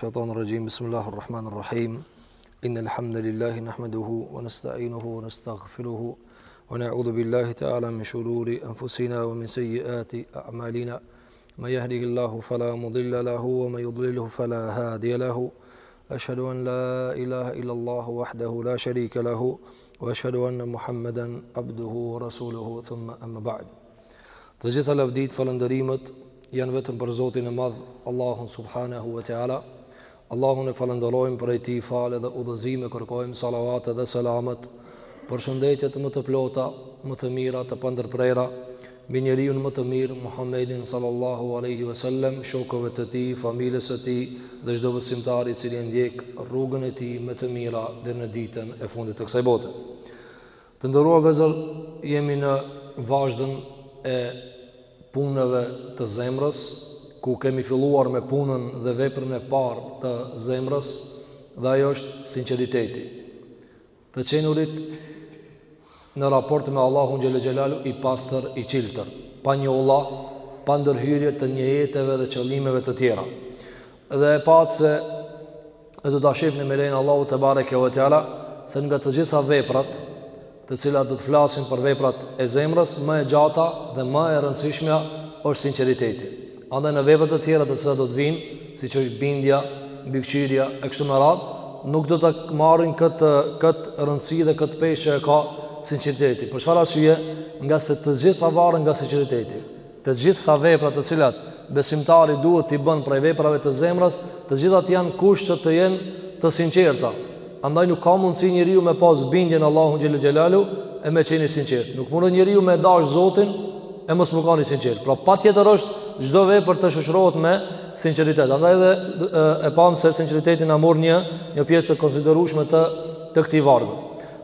الشيطان الرجيم بسم الله الرحمن الرحيم إن الحمد لله نحمده ونستعينه ونستغفره ونعوذ بالله تعالى من شرور أنفسنا ومن سيئات أعمالنا ما يهده الله فلا مضل له وما يضلله فلا هادي له Eshhedu en la ilahe illallahu wahdehu la sharike lehu wa eshhedu enne Muhammeden abduhu wa rasuluhu thumma amma ba'd. Të gjitha lavditë falënderimet janë vetëm për Zotin e Madh, Allahun subhanahu wa taala. Allahun e falënderojmë prej tij falje dhe udhëzime kërkojmë salavatet dhe selamet përshëndetjet më të plota, më të mira të pandërprera Mbi njeriun më të mirë, Muhammedin sallallahu alejhi ve sellem, shokëve të tij, familjes së tij dhe çdo besimtari i cili e ndjek rrugën e tij me të mira deri në ditën e fundit të kësaj bote. Të nderuar vëllezër, jemi në vazhdën e punëve të zemrës, ku kemi filluar me punën dhe veprën e parë të zemrës, dhe ajo është sinqeriteti. Të qenurit në raport me Allahun xhelle xhelalu i pastër i çiltër, pa njolla, pa ndërhyrje të nijeteve dhe qëllimeve të tjera. Dhe e patë se e do ta shihni me lejen e Allahut tebareke ve teala se nga të gjitha veprat, të cilat do të flasin për veprat e zemrës, më e gjata dhe më e rëndësishmja është sinqeriteti. Andaj veprat e tjera të cilat do të vijnë, siç është bindja, mbikëqyrja e kështu me radhë, nuk do ta marrin këtë këtë rëndësi dhe këtë peshë që e ka sinqeriteti. Për çfarë arsye? Ngase të gjitha varen nga sinqeriteti. Të gjitha veprat të cilat besimtari duhet t'i bën prej veprave të zemrës, të gjithat janë kusht që të jenë të sinqerta. Andaj nuk ka mundësi njeriu me pas bindje në Allahun xhelle xhelalu e me qenë i sinqertë. Nuk mundet njeriu me dashë Zotin e mos me kanë i sinqertë. Pra patjetër është çdo vepër të shoqërohet me sinqeritet. Andaj edhe e pamë se sinqeriteti na mor një një pjesë të konsiderueshme të të këtij vargu.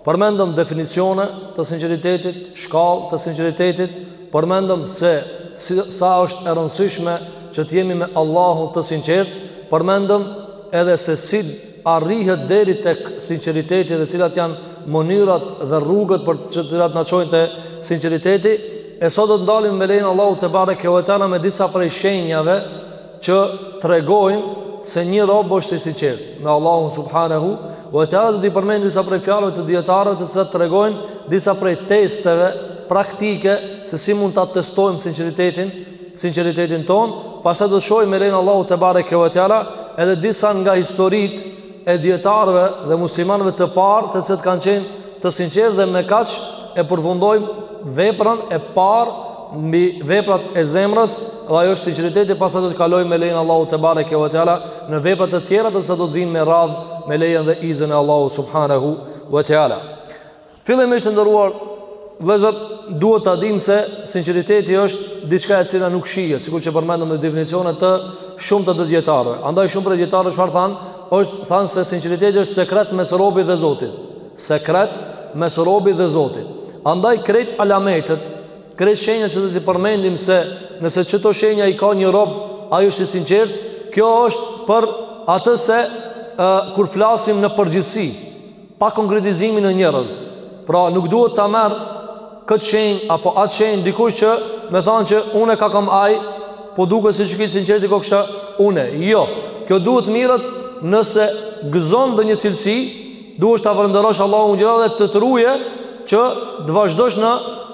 Përmendëm definicione të sinqeritetit, shkallë të sinqeritetit, përmendëm se si, sa është e rëndësishme që të jemi me Allahun të sinqertë, përmendëm edhe se si arrihet deri tek sinqeriteti dhe cilat janë mënyrat dhe rrugët për të cilat na çojnë te sinqeriteti e sot do të ndalemi me lejen e Allahut tebareke ve teala me disa prej shenjave që tregojnë se një rob është i sinqertë me Allahun subhanahu wa taala do t'i përmendim disa prej fjalëve të dijetarëve të cilat tregojnë disa prej testeve praktike se si mund ta testojmë sinqeritetin sinqeritetin tonë, pastaj do të shohim me lejen e Allahut tebareke ve teala edhe disa nga historitë e dijetarëve dhe muslimanëve të parë, të cilët kanë qenë të sinqertë dhe me kaq e përfundojmë veprën e parë mbi veprat e zemrës dhe ajo është sinqeriteti pastaj do të kalojmë me lejen e Allahut tebareke ve teala në veprat e tjera të cilat do të vijnë me radhë me lejen dhe iznin e Allahut subhanahu ve teala Fillimisht të nderuar vëllezër, duhet ta dimë se sinqeriteti është diçka e cila nuk shihet, sikur që përmendëm në definicione të shumta të dijetarëve. Andaj shumë prej dijetarëve çfarë thanë, thanë se sinqeriteti është sekret mes robit dhe Zotit. Sekret mes robit dhe Zotit. Andaj krejt alametet, krejt shenjat që do të përmendim se nëse këto shenja i ka një rob, ai është i sinqert, kjo është për atë se uh, kur flasim në përgjithësi, pa konkretizimin e njerëz. Pra nuk duhet ta merr këtë shenjë apo atë shenjë dikush që me thanë që unë e kam, ai, po duket se çiky i sinqerti kokësha unë. Jo, kjo duhet të merret nëse gëzon ndonjë cilësi, duhet ta falënderosh Allahun xhele dhe të të ruajë që të vazhdosh në,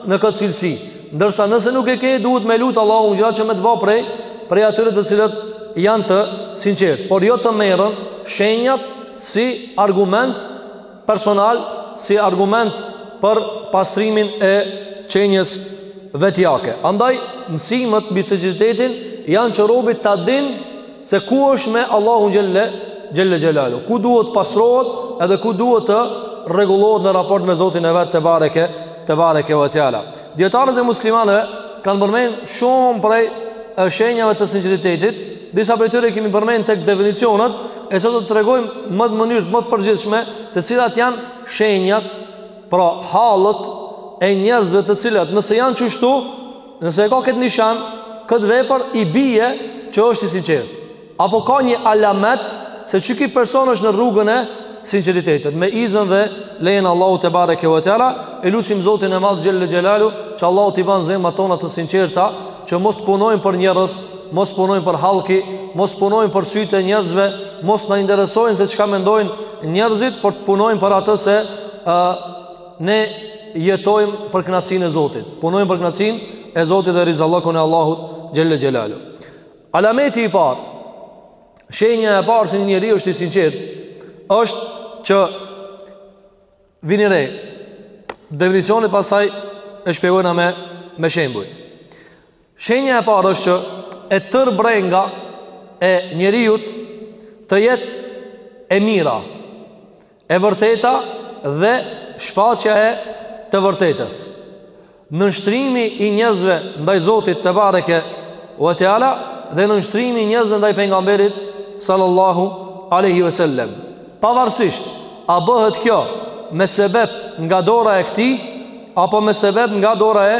në këtë cilësi. Ndërsa nëse nuk e ke, duhet me lutë Allahun xhele që me të ba prej, prej atyre të cilët janë të sinqertë. Por jo të merren shenjat si argument personal, si argument për pastrimin e qenies vetjake. Andaj, mësimet mbi sinqeritetin janë që robi ta dijë se ku është me Allahun xhele, xhele xhelaluhu. Ku duhet të pastrohet edhe ku duhet të rregullohet në raport me Zotin e vet tebareke, tebareke ve teala. Dijetarët e muslimanëve kanë përmenë shumë prej shenjave të sinqeritetit, disa prej tyre kemi përmenë tek definicionet, e sot do të tregojmë më në mënyrë më të përgjithshme, se cilat janë shenjat, pra hallet e njerëzve të cilat, nëse janë qështu, nëse e ka këtë nishan, këtë vepër i bie që është i sinqertë. Apo ka një alamet se qiky person është në rrugën e sinqeritetit me izën dhe lejen e Allahut tebareke ve teala e lusim Zotin e madh xhele xhelaluhu që Allahu t'i banë zemrat tona të sinqerta që mos punojmë për njerëz mos punojmë për hallkin mos të punojmë për sytë e njerëzve mos të na interesojnë se çka mendojnë njerëzit por të punojmë për atë se uh, ne jetojmë për knaqsinë e Zotit punojmë për knaqsinë e Zotit dhe rizallëkun e Allahut xhele xhelaluhu Alameti i parë, shenja e parë se një njeri është i sinqert, është që vini re. Definicionin pastaj e shpjegojna me me shembuj. Shenja e parë është që e tërë brenga e njeriut të jetë e mira. E vërteta dhe shfaqja e të vërtetës. Nënshtrimi i njerëzve ndaj Zotit tebareke ve teala dhe nënshtrimi i njerëzve ndaj pejgamberit sallallahu alaihi wasallam. Pavarësisht a bëhet kjo me sebep nga dora e këtij apo me sebep nga dora e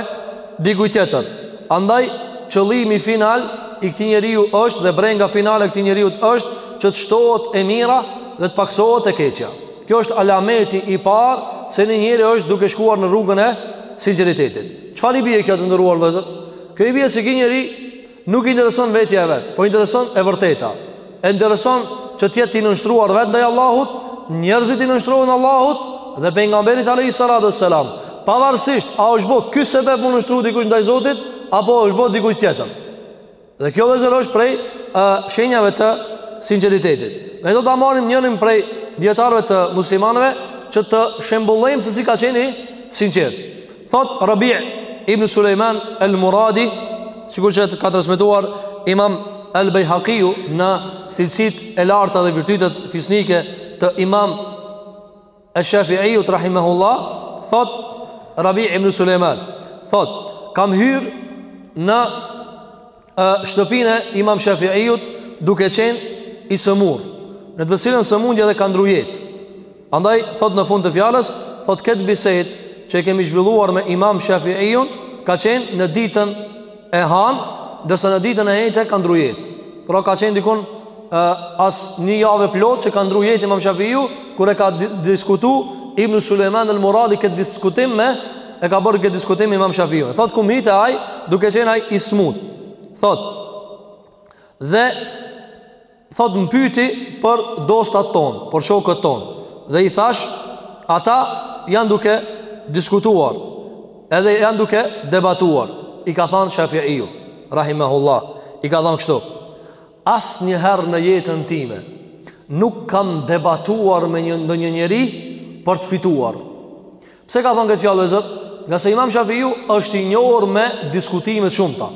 dikujt tjetër. Andaj qëllimi final i këtij njeriu është dhe brenga finale e këtij njeriu është që të shtohet e mira dhe të pakësohet e keqja. Kjo është alameti i parë se një njeri është duke shkuar në rrugën e sinqeritetit. Çfarë i bie kjo të nderuar vëllezër? Kjo i bie se ky njeri Nuk i intereson vetja e vet, po i intereson e vërteta. I intereson që të jetë i nënshtruar vetë ndaj Allahut, njerëzit t'i nënshtrohen Allahut dhe pejgamberit alayhi salatu wassalam. Pavarësisht a është bo ky sebep m'u nënshtru dikush ndaj Zotit apo është bo dikush tjetër. Dhe kjo vëllezër është prej e, shenjave të sinqeritetit. Ne do ta marrim njërin prej dijetarëve të muslimanëve që të shembullojmë se si ka qenë i sinqertë. Thot Rabi' ibn Sulejman al-Muradi, sikur që e ka transmetuar Imam al-Baihaqi-u në cilësitë e larta dhe virtytet fisnike të Imam al-Shafi'i-ut rahimahullah, thot Rabi' ibn Sulejman, thot kam hyrë në shtëpinë e Imam Shafiut duke qenë i sëmurë, në të cilën sëmundje edhe ka ndrru jetë. Andaj thot në fund të fjalës, thot këtë bisedë që e kemi zhvilluar me Imam Shafiun ka qenë në ditën e hanë, ndërsa në ditën e enjte ka ndrru jetë. Pra ka qenë dikun as një javë plot që ka ndrru jetë Imam Shafiu kur e ka diskutu Ibn Sulejman El Muradi këtë diskutim me e ka bërë këtë diskutim me Imam Shafiun. E thot kum hi te ai duke qenë ai i smutë. Thot dhe thot më pyti për dostat tonë, për shokët tonë. Dhe i thashë ata janë duke diskutuar edhe janë duke debatuar. I ka thanë Shafiu rahimahullah. I ka thënë kështu. Asnjëherë në jetën time nuk kam debatuar me ndonjë njeri për të fituar. Pse ka thënë këtë fjalë vëllezër? Ngase Imam Shafiu është i njohur me diskutime të shumta.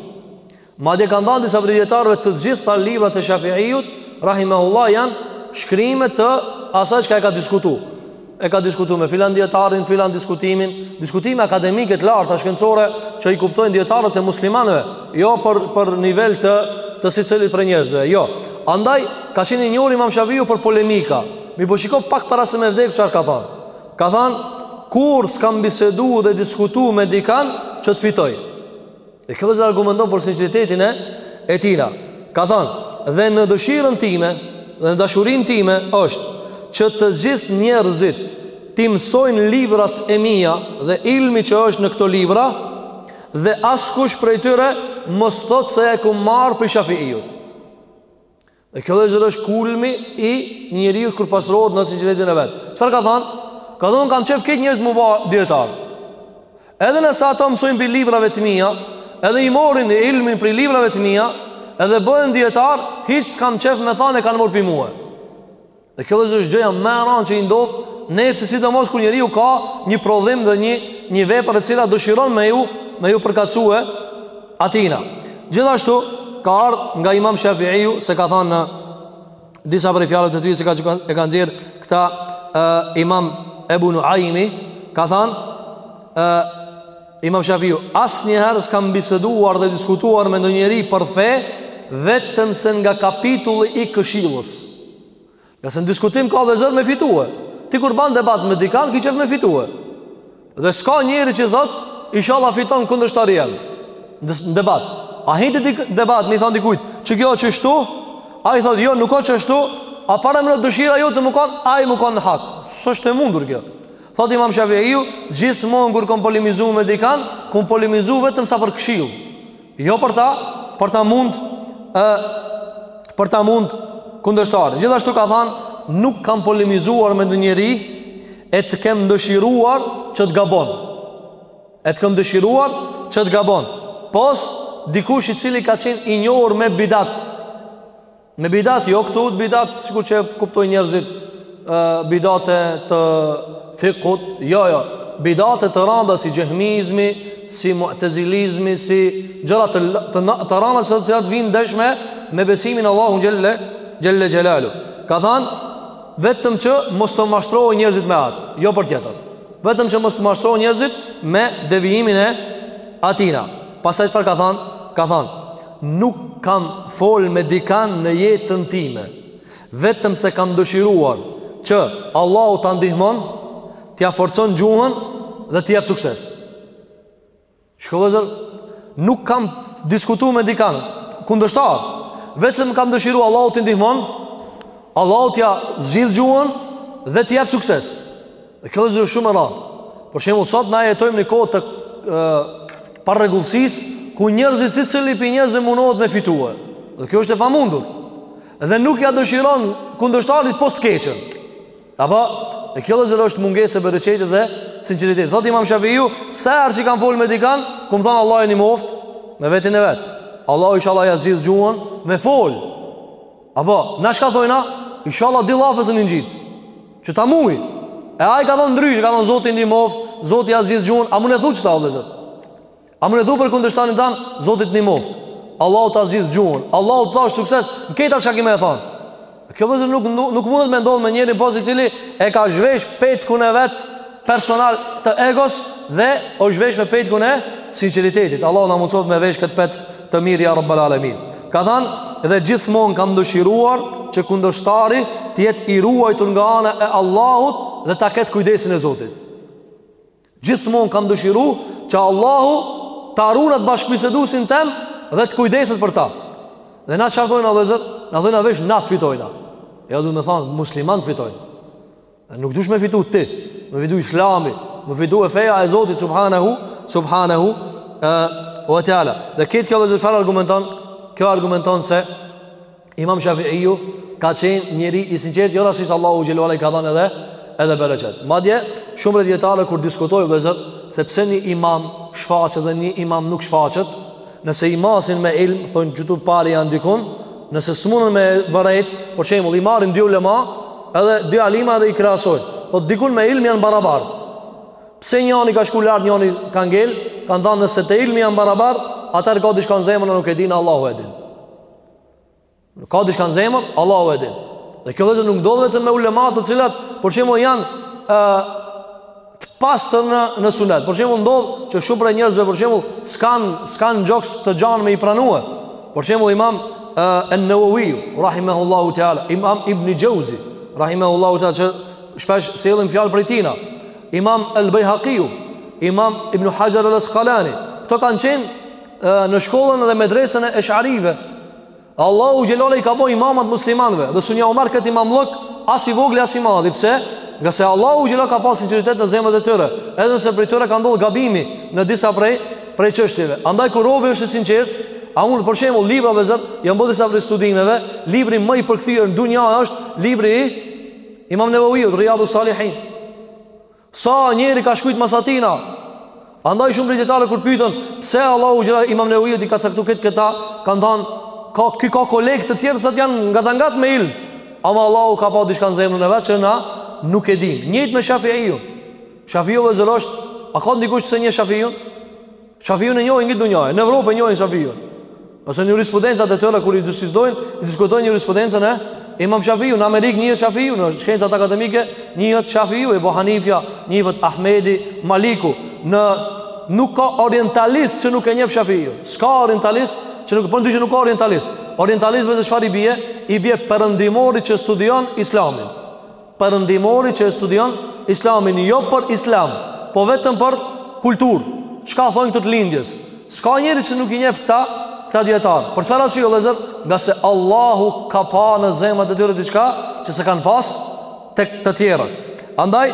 Madje kanë thanë disa prej dijetarëve të gjitha librat e Shafiut, rahimahullah janë shkrime të asaj çka ai ka diskutu. e ka diskutu me filan dijetarin, filan diskutimin, diskutime akademike të larta shkencore që i kuptojnë dijetarët e muslimanëve, jo për nivel të secilit prej njerëzve, jo. Andaj ka qenë i njohur Imam Shafiu për polemika. Mirëpo shiko pak para se me vdek çfarë ka thanë. Ka thanë kurrë s'kam bisedu dhe diskutu me dikan që të fitoj. E kjo është argumenton për sinqeritetin e tina. Ka thanë, dhe në dëshirën time, dhe në dashurinë time është që të gjithë njerëzit t'i mësojnë librat e mia dhe ilmin që është në këto libra dhe askush prej tyre mos thot se e ku marrë prej Shafiut. Dhe kjo vëllezër është kulmi i njeriut kur pastrohet në sinqeritetin e vet. Çfarë ka thanë? Ka thonë kam qef krejt njerëzit me u ba dijetarë. Edhe nëse ata mësojnë prej librave të mia, edhe e marrin ilmin prej librave të mia, edhe bëhen dijetarë, hiç s'kam qef me thanë e kanë marrë prej mue. Dhe kjo vëllezër është gjëja më e randë që i ndodh nefsit sidomos kur njeriu ka një prodhim dhe një një vepër e cila dëshiron me ju me ju përkatësue atina. Gjithashtu ka ardhë nga Imam Shafiu se ka thanë në disa prej fjalëve të tij se ka e ka nxjerr këta e, Imam Ebu Nuaimi ka thanë e, Imam Shafiu asnjëherë s'kam biseduar dhe diskutuar me ndonjë njeri për fe vetëm se nga kapitulli i këshillës. Ja se në diskutim ka vëllezër me fitue. Ti kur ban debat me dikan, ki qef me fitue. Dhe s'ka njeri që thot, inshallah fiton kundërshtari jem në debat. A hin ti në debat, me i thonë dikujt, që kjo osht kështu, ai thot, jo, nuk osht kështu, a paramendon dëshira jote me kon, ai me kon në hak. S'osht e mundur kjo. Thot imam Shafiu, gjithmonë kur kom polemizu me dikan, kom polemizu vetëm sa për këshillë. Jo për ta, për ta mund ë për ta mund kundërshtar. Gjithashtu ka thanë nuk kam polemizuar me ndonjë njeri e të kem dëshiruar që të gabon. E të kem dëshiruar që të gabon. Pos dikush i cili ka qenë i njohur me bidat. Me bidat, jo këtu bidat, sikur që e kuptojnë njerëzit, bidate të fikhut, jo, jo, bidate të randa si xhehmizmi, si mutezilizmi, si gjëra të, të, të randa që të cilat vijnë ndesh me me besimin e Allahut xhele, xhele xhelaluhu. Ka thanë, vetëm që mos të mashtrojë njerëzit me atë, jo për tjetër. Vetëm që mos të mashtrojë njerëzit me devijimin e atina. Pastaj çfarë ka thanë? Ka thanë, Nuk kam folë me dikan në jetën time Vetëm se kam dëshiruar Që Allahu ta ndihmon T'ia forcon gjuhën Dhe t'i jap sukses Shiko vëllezër Nuk kam diskutu me dikan Kundërshtar Vetëm kam dëshiruar Allahu t'i ndihmon Allahu t'ia zgjidh gjuhën Dhe t'i jap sukses Dhe kjo vëllezër është shumë e randë. Për shembull, sot na jetojmë në kohë të parregullsisë ku njerëzit secili prej njerëzve mundohet me fitue. Dhe kjo është e pamundur. Dhe nuk ia dëshiron kundërshtarit pos të keqen. Apo, e kjo vëllezër është mungesë e bereqetit dhe sinqeritetit. Thot imam Shafiu, sa herë që kam folë me dikan, kom thonë Allahu e ndihmoftë me vetin e vet. Allahu inshallah ia zgjidh gjuhën me folë. Apo, na çka thojna, ishalla dy llafe s'un i ngjit, që ta muj. E ai ka thonë ndryshe, ka thonë Zoti i ndihmoftë, Zoti ja zgjidhtë gjuhën, a mun e thu qëta o vllezër? A mun e thu për kundërshtarin tanë, Zoti t'ndihmoftë, Allahu ta zgjidhtë gjuhën, Allahu t'dhashtë sukses, në këta çka ki me e thonë. Kjo vllezër nuk, nuk, nuk mundet me ndodh me njerin pos i cili e ka zhvesh petkun e vet, personal të egos dhe osht vesh me petkun e sinqeritetit. Allahu na mundësoftë me vesh këtë petk të mirë ja Rabbel alemin. Ka thanë dhe gjithmonë kam dëshiruar që kundërshtari të jetë i ruajtur nga ana e Allahut dhe ta ketë kujdesin e Zotit. Gjithmonë kam dëshiruar që Allahu ta ruajë bashkëbiseduesin tim dhe të kujdeset për ta. Dhe na çka thojna Allahu Zot? Na thonë veç na t'fitojna. Ja jo, do të thonë musliman fitojnë. Nuk dush me fitu ti, me fitu islami, me fitu e feja e Zotit subhanahu, subhanahu ue, ue teala. Dhe këtë kjo vllezër çfar argumenton, kjo argumenton se imam Shafiiu ka qenë njeri i sinqertë, jo rastësisht Allahu xhele ue ala i ka dhanë edhe, edhe bereqet. Madje, shumë prej dijetarëve kur diskutojnë vllezër, se pse një imam shfaqet dhe një imam nuk shfaqet, Nëse i masin me ilm, thonë qitu pari janë dikun, nëse s'munën me vërejt, për shembull, i marrin dy ulema, edhe dy alima edhe i krahasojnë. Thotë dikun me ilm janë barabarë. Pse njani ka shku lartë, njani ka ngel, kanë thanë nëse te ilmi janë barabarë, atëher ka diçka në zemër na nuk e dimë, Allahu e din. Ka diçka në zemër, Allahu e din. Dhe kjo vllezër nuk ndodh vetëm me ulemat të cilat, për shembull janë e, të pastër në, në sunet. Për shembull ndodh që shumë prej njerëzve, për shembull s'kanë s'kan gjoks të gjanë me i pranue. Për shembull imam e, en Neveviu, rahimehullahu teala, imam Ibnul Xhevzi, rahimehullahu teala, që shpesh sjellim fjalë prej tina, imam el Bejhekiu, imam ibn Haxher el Askalani, këto kanë qenë në shkollën dhe medresën e esh'arive, Allahu xhele ue ala i ka bo imamat e muslimanve Dhe s'un jau merr këtë imamllëk As i vogli as i madhi Pse? Ngase Allahu xhele ue ala ka pa sinqeritet në zemrat e tyre Edhe nëse prej tyre ka ndodhë gabimi Në disa prej, prej çështjeve Andaj kur robi është i sinqertë A unë për shembull librat vllezër Janë bo disa prej studimeve Libri më i përkëthyër në dunja është Libri i Imam Neveviut, Rijadu Salihin Sa njeri ka shkrujt mas atina Andaj shumë prej dijetarëve kur pyten Pse Allahu xhele imam Neveviut i ka caktu këtë këta Kanë thanë ka, Ky ka kolegë të tjerë sa t'janë ngat ngat me ilm Ama Allahu ka pa diçka në zemrën e vet që na nuk e dim Njëjtë me Shafiiun Shafiiu vllezër ësht A ka ndikush pse një Shafiiu Shafiun e njohin gjithë dunjaja, në Evropë e njohin Shafiun. Ose në jurisprudencat e tyre kur i diskutojnë, i diskutojnë jurisprudencën e Imam Shafiut, në Amerikë njihet Shafiu, në shkencat akademike njihet Shafiu, Ebu Hanifja, njihet Ahmedi, Maliku, në nuk ka orientalist që nuk e njeh Shafiun. S'ka orientalist që nuk bën po dyshë nuk ka orientalist. Orientalist vëllezër çfarë i bie? I bie perëndimori që studion Islamin. Perëndimori që e studion Islamin jo për Islam, po vetëm për kulturë. Çka thonë këta të lindjes? S'ka njeri që nuk i njeh këta, këta dijetarë. Për çfarë arsye vëllezër? Ngase Allahu ka pa në zemrat e tyre diçka që s'e kanë pas tek të tjerët. Andaj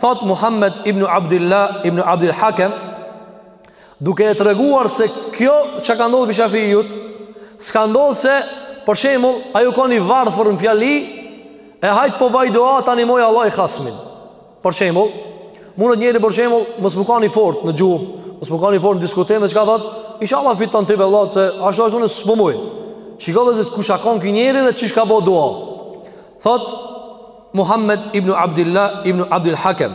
thotë Muhammed ibn Abdilah ibn Abdil Hakem Duke e treguar se kjo çka ka ndodhur te Shafiu, s'ka ndodhur se për shembull ai u kanë i varfër në fjali e hajt po baj dua ta ndihmojë Allahi hasmin. Për shembull, mundet njeri për shembull mos me u kanë i fortë në gjuhë, mos me u kanë i fortë në diskutim dhe çka thotë, inshallah fiton ti vëllai se ashtu ashtu unë s'po muj. Shiko vëllezër kush ka kon ky njeri dhe qysh ka bo dua. Thotë Muhammed ibn Abdilah ibn Abdil Hakem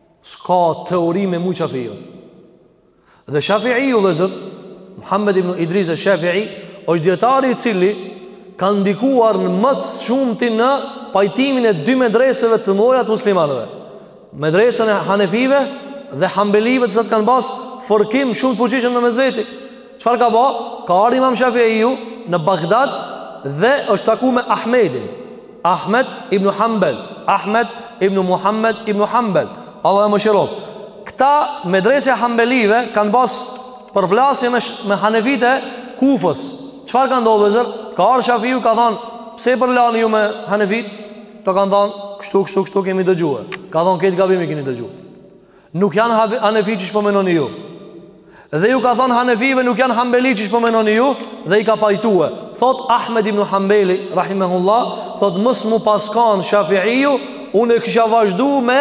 S'ka teori me muj Shafiun. Dhe Shafiu vëllezër, Muhammed ibn Idris esh-Shafii, është dijetari i cili ka ndikuar më së shumti në pajtimin e dy medreseve të mëdha të muslimanëve. Medresën e Hanefive dhe Hambelive të cilat kanë pas fërkim shumë të fuqishëm në mes veti. Çfarë ka ba? Ka ardhë imam Shafiu në Bagdad dhe është taku me Ahmedin. Ahmed ibn Hanbel, Ahmed ibn Muhammed ibn Hanbel, Allahu e mëshiroftë. Këta medreseja e Hanbelive kanë pas përplasje me, me Hanefitë e Kufës. Çfarë ka ndodh vëllezër? Ka ardhë Shafiu ka thonë, pse përlaheni ju me Hanefitë? Këta kanë thonë, kështu, kështu, kështu kemi dëgjue. Ka thonë, këto gabim i keni dëgjue. Nuk janë hanefitë qysh po mendoni ju Dhe u ka thonë hanefive nuk janë hambelitë qysh po mendoni ju Dhe i ka pajtue Thotë Ahmed ibn Hambeli Rahimehullah Thotë mos me u pas kan Shafiu Unë e kisha vazhdu me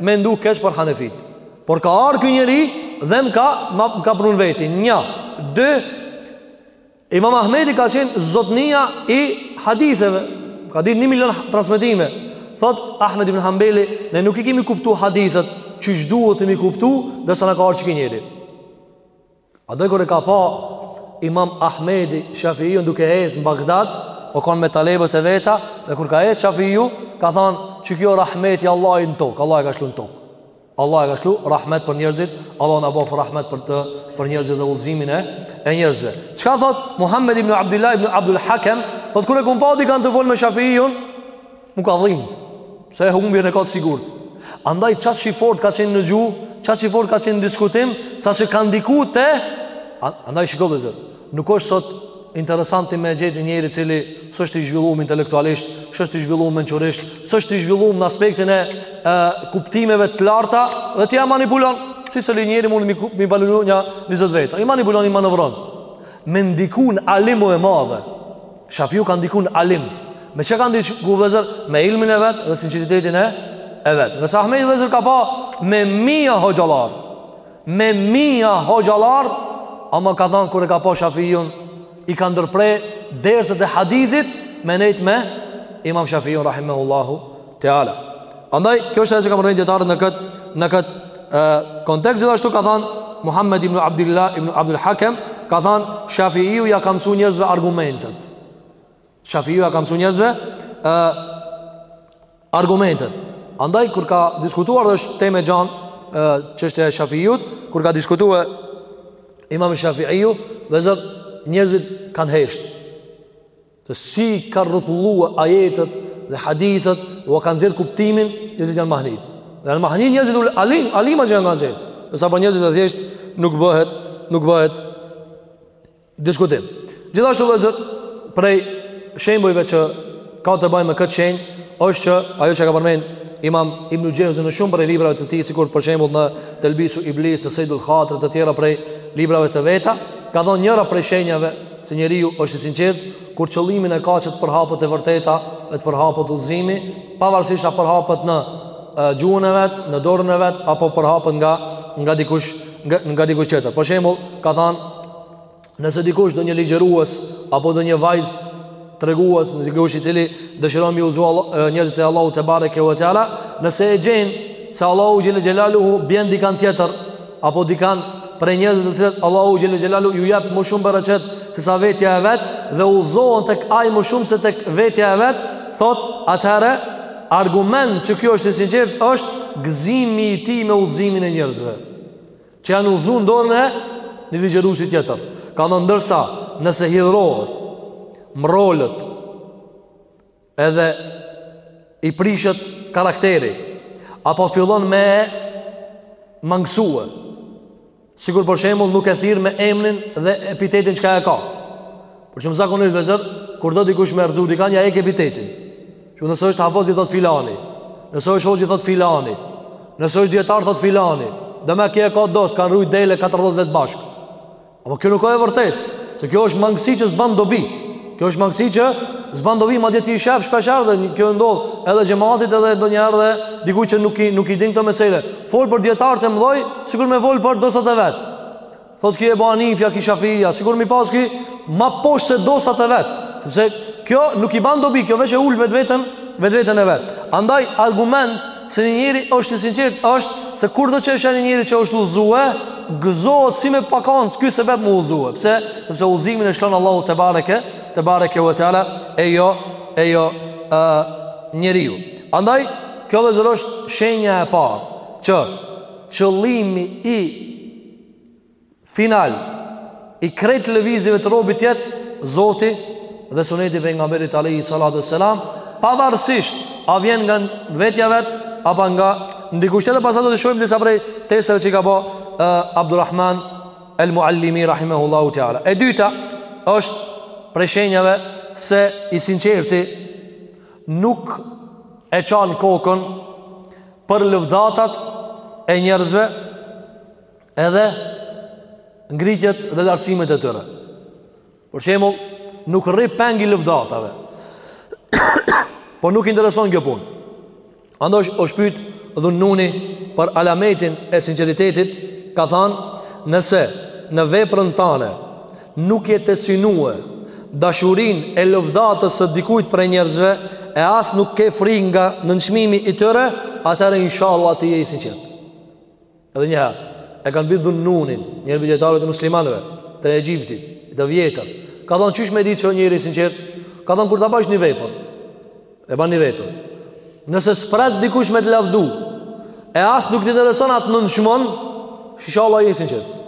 mendu keq për hanefitë Por ka ardhë ky njeri Dhe më ka, më ka pru n'veti Nja dy Imam Ahmedi ka qenë zotnia i haditheve, ka ditë një milion transmetime. Thotë Ahmed ibn Hanbeli, ne nuk i kemi kuptu hadithet, qysh duhet me i kuptu, derisa na ka ardhë ky njeri. Edhe kur e ka pa Imam Ahmedi Shafiun duke ecë në Bagdad, o kon me talebët e veta, dhe kur ka ecë Shafiu, ka thanë, qe ky o rahmeti i Allahit në tokë, Allahi e ka lshu në tokë. Allahu e ka shkru rahmet për njerëzit Allahu na baftë rahmet për të për njerëzit dhe udhëzimin e e njerëzve Çka thotë Muhammed ibn Abdullah ibn Abdul Hakem Thotë kur e kum pa dikan të folë me Shafiun M'u ka dhimt Se e humbjen e ka të sigurt Andaj qaq i fortë ka qenë në gjuhë Qaq i fortë ka qenë në diskutim Saqë ka ndiku te Andaj shiko vëllezër Nuk është sot interesant me gjetë një njeri i cili s'është i zhvilluar intelektualisht, s'është i zhvilluar mençurisht, s'është i zhvilluar në aspektin e, e kuptimeve të larta dhe ti e manipulon. Secili njeri mundet me manipulu një 20 veta. I manipulon, i manovron. Me ndiku n'alim është e madhe. Shafiu ka ndiku n'alim. Me çka ka ndiku vëllezër? Me ilmin e vet dhe sinqeritetin e, e vet. Se Ahmedi vëllezër ka pa me mija hoxhallarë. Me mija hoxhallarë Ama ka thanë kur e ka pa Shafiun I ka ndërpre Derset e hadithit Me nejt me Imam Shafiun Rahimehullahu Teala Andaj kjo është ajo që ka me thënë dijetarët në këtë Në këtë e, kontekst Gjithashtu ka thanë Muhammed ibn Abdullah ibn Abdul Hakem Ka thanë Shafiu ua ka mësu njerëzve argumentet Shafiu ua ka mësu njerëzve e, Argumentet Andaj kur ka diskutuar dhe është temë e gjanë Çështja e Shafiut Kur ka diskutuar Imam Shafiu vëllezër njerëzit kanë hesht Se si ka rrotullu ajetet Dhe hadithet Ua ka nxjerr kuptimin Njerëzit janë mahnit Dhe janë mahnit njerëzit ulema Alima që janë kanë qenë E sa për njerëzit e thjeshtë Nuk bëhet Nuk bëhet Diskutim. Gjithashtu vëllezër, prej shembujve që ka të bëjë me këtë shenjë, është edhe ajo që ka përmend Imam Ibn Xheuzi në shumë prej librave të tij, sikur për shembull në Telbisu Iblis, në Sajdul Khatir, të tjera prej librave të veta, ka thënë njëra prej shenjave se njeriu është i sinqert kur qëllimin e ka që të përhapet e vërteta, e të përhapet udhëzimi, pavarësisht a përhapet në gjuhën e vet, në dorën e vet apo përhapet nga nga dikush nga, nga dikush tjetër. Për shembull, ka thënë Nëse dikush ndonjë ligjërues Apo ndonjë vaiz tregues Dikush i cili dëshiron m'i udhëzu njerëzit e Allahut tebareke ue teala Nëse e gjen se Allahu xhele xhelaluhu bjen dikan tjetër Apo dikan prej njerëzve të cilët Allahu xhele xhelaluhu ju jep më shumë bereqet Sesa vetja e vet Dhe udhëzohen tek ai më shumë se te vetja e vet Thotë atëherë argument që ky është i sinqertë është gëzimi i tij me udhëzimin e njerëzve Që janë udhëzu në dorën e një ligjëruesi tjetër. Ka thënë ndërsa nëse hidhërohet, mrrolet, edhe i prishet karakteri, apo fillon me e mangësue, sikur për shemull nuk e thirr me emnin dhe epitetin çka e ka. Për çka më zakonisht vëllezër, kur do dikush me rrëzu dikan, ja hek epitetin. Që nëse është hafëz i thot filani, nëse është hoxh i thot filani, nëse është dijetar thot filani. Demek e ka dost, kanë rujt dele 40 vjet bashk. Apo kjo nuk o e vërtet, se kjo është mangësi që s'ban dobi. Kjo është mangësi që s'ban dobi, madje ti i shef shpeshherë dhe kjo ndodh edhe xhematit edhe ndonjëherë dhe diku që nuk i nuk i din këto mesele. Fol për dijetarët e mëdhoj, sikur me fol për dostat e vet. Thot ky Ebu Hanifja, ky Shafija, sikur m'i pas ky ma poshtë se dostat e vet, sepse kjo nuk i ban dobi, kjo veç e ul vetveten, vetveten e vet. Andaj, argument se një njeri është i sinqert, është se kurdo që sheh një njeri që është udhëzue, gëzohet si me pas kan ky sebeb me u udhëzue. Pse? Sepse udhëzimin e shton Allahu tebareke, tebareke ue teala, e jo, e jo, e, njeriu. Andaj, kjo vllezër është shenja e parë, që qëllimi i final i krejt lëvizjeve të robit t'jetë Zoti dhe suneti i pejgamberit alejhi salatu ue selam pavarësisht a vjen nga vetja vet apo nga ndikush tjetër pastaj do t'i shohim disa prej testeve që i ka ba uh, Abdurrahman El Muallimi Rahimehullahu Teala e dyta është prej shenjave se i sinqerti nuk e çan kokën për lëvdatat e njerëzve edhe ngritjet dhe lartësimet e tyre. Për shembull nuk rri peng i lëvdatave. po nuk i intereson kjo punë. Andaj është është pyt Dhunnuni për alametin e sinqeritetit, ka thanë nëse në veprën tane, Nuk je tu e synue dashurinë e lëvdatës së dikujt prej njerëzve e as nuk ke frikë nga nënçmimi i tyre, atëherë inshallah ti je i sinqert. Edhe një herë, e kanë pyt Dhunnunin, njëri prej dijetarëve të muslimanëve të Egjiptit, të vjetër. Ka thënë qysh me ditë që njeri i sinqert, ka thënë kur ta bësh një vepër. E bën një vepër. Nëse s'pret dikush me të lavdu, e as nuk të intereson a të nënçmon, inshallah je i sinqert.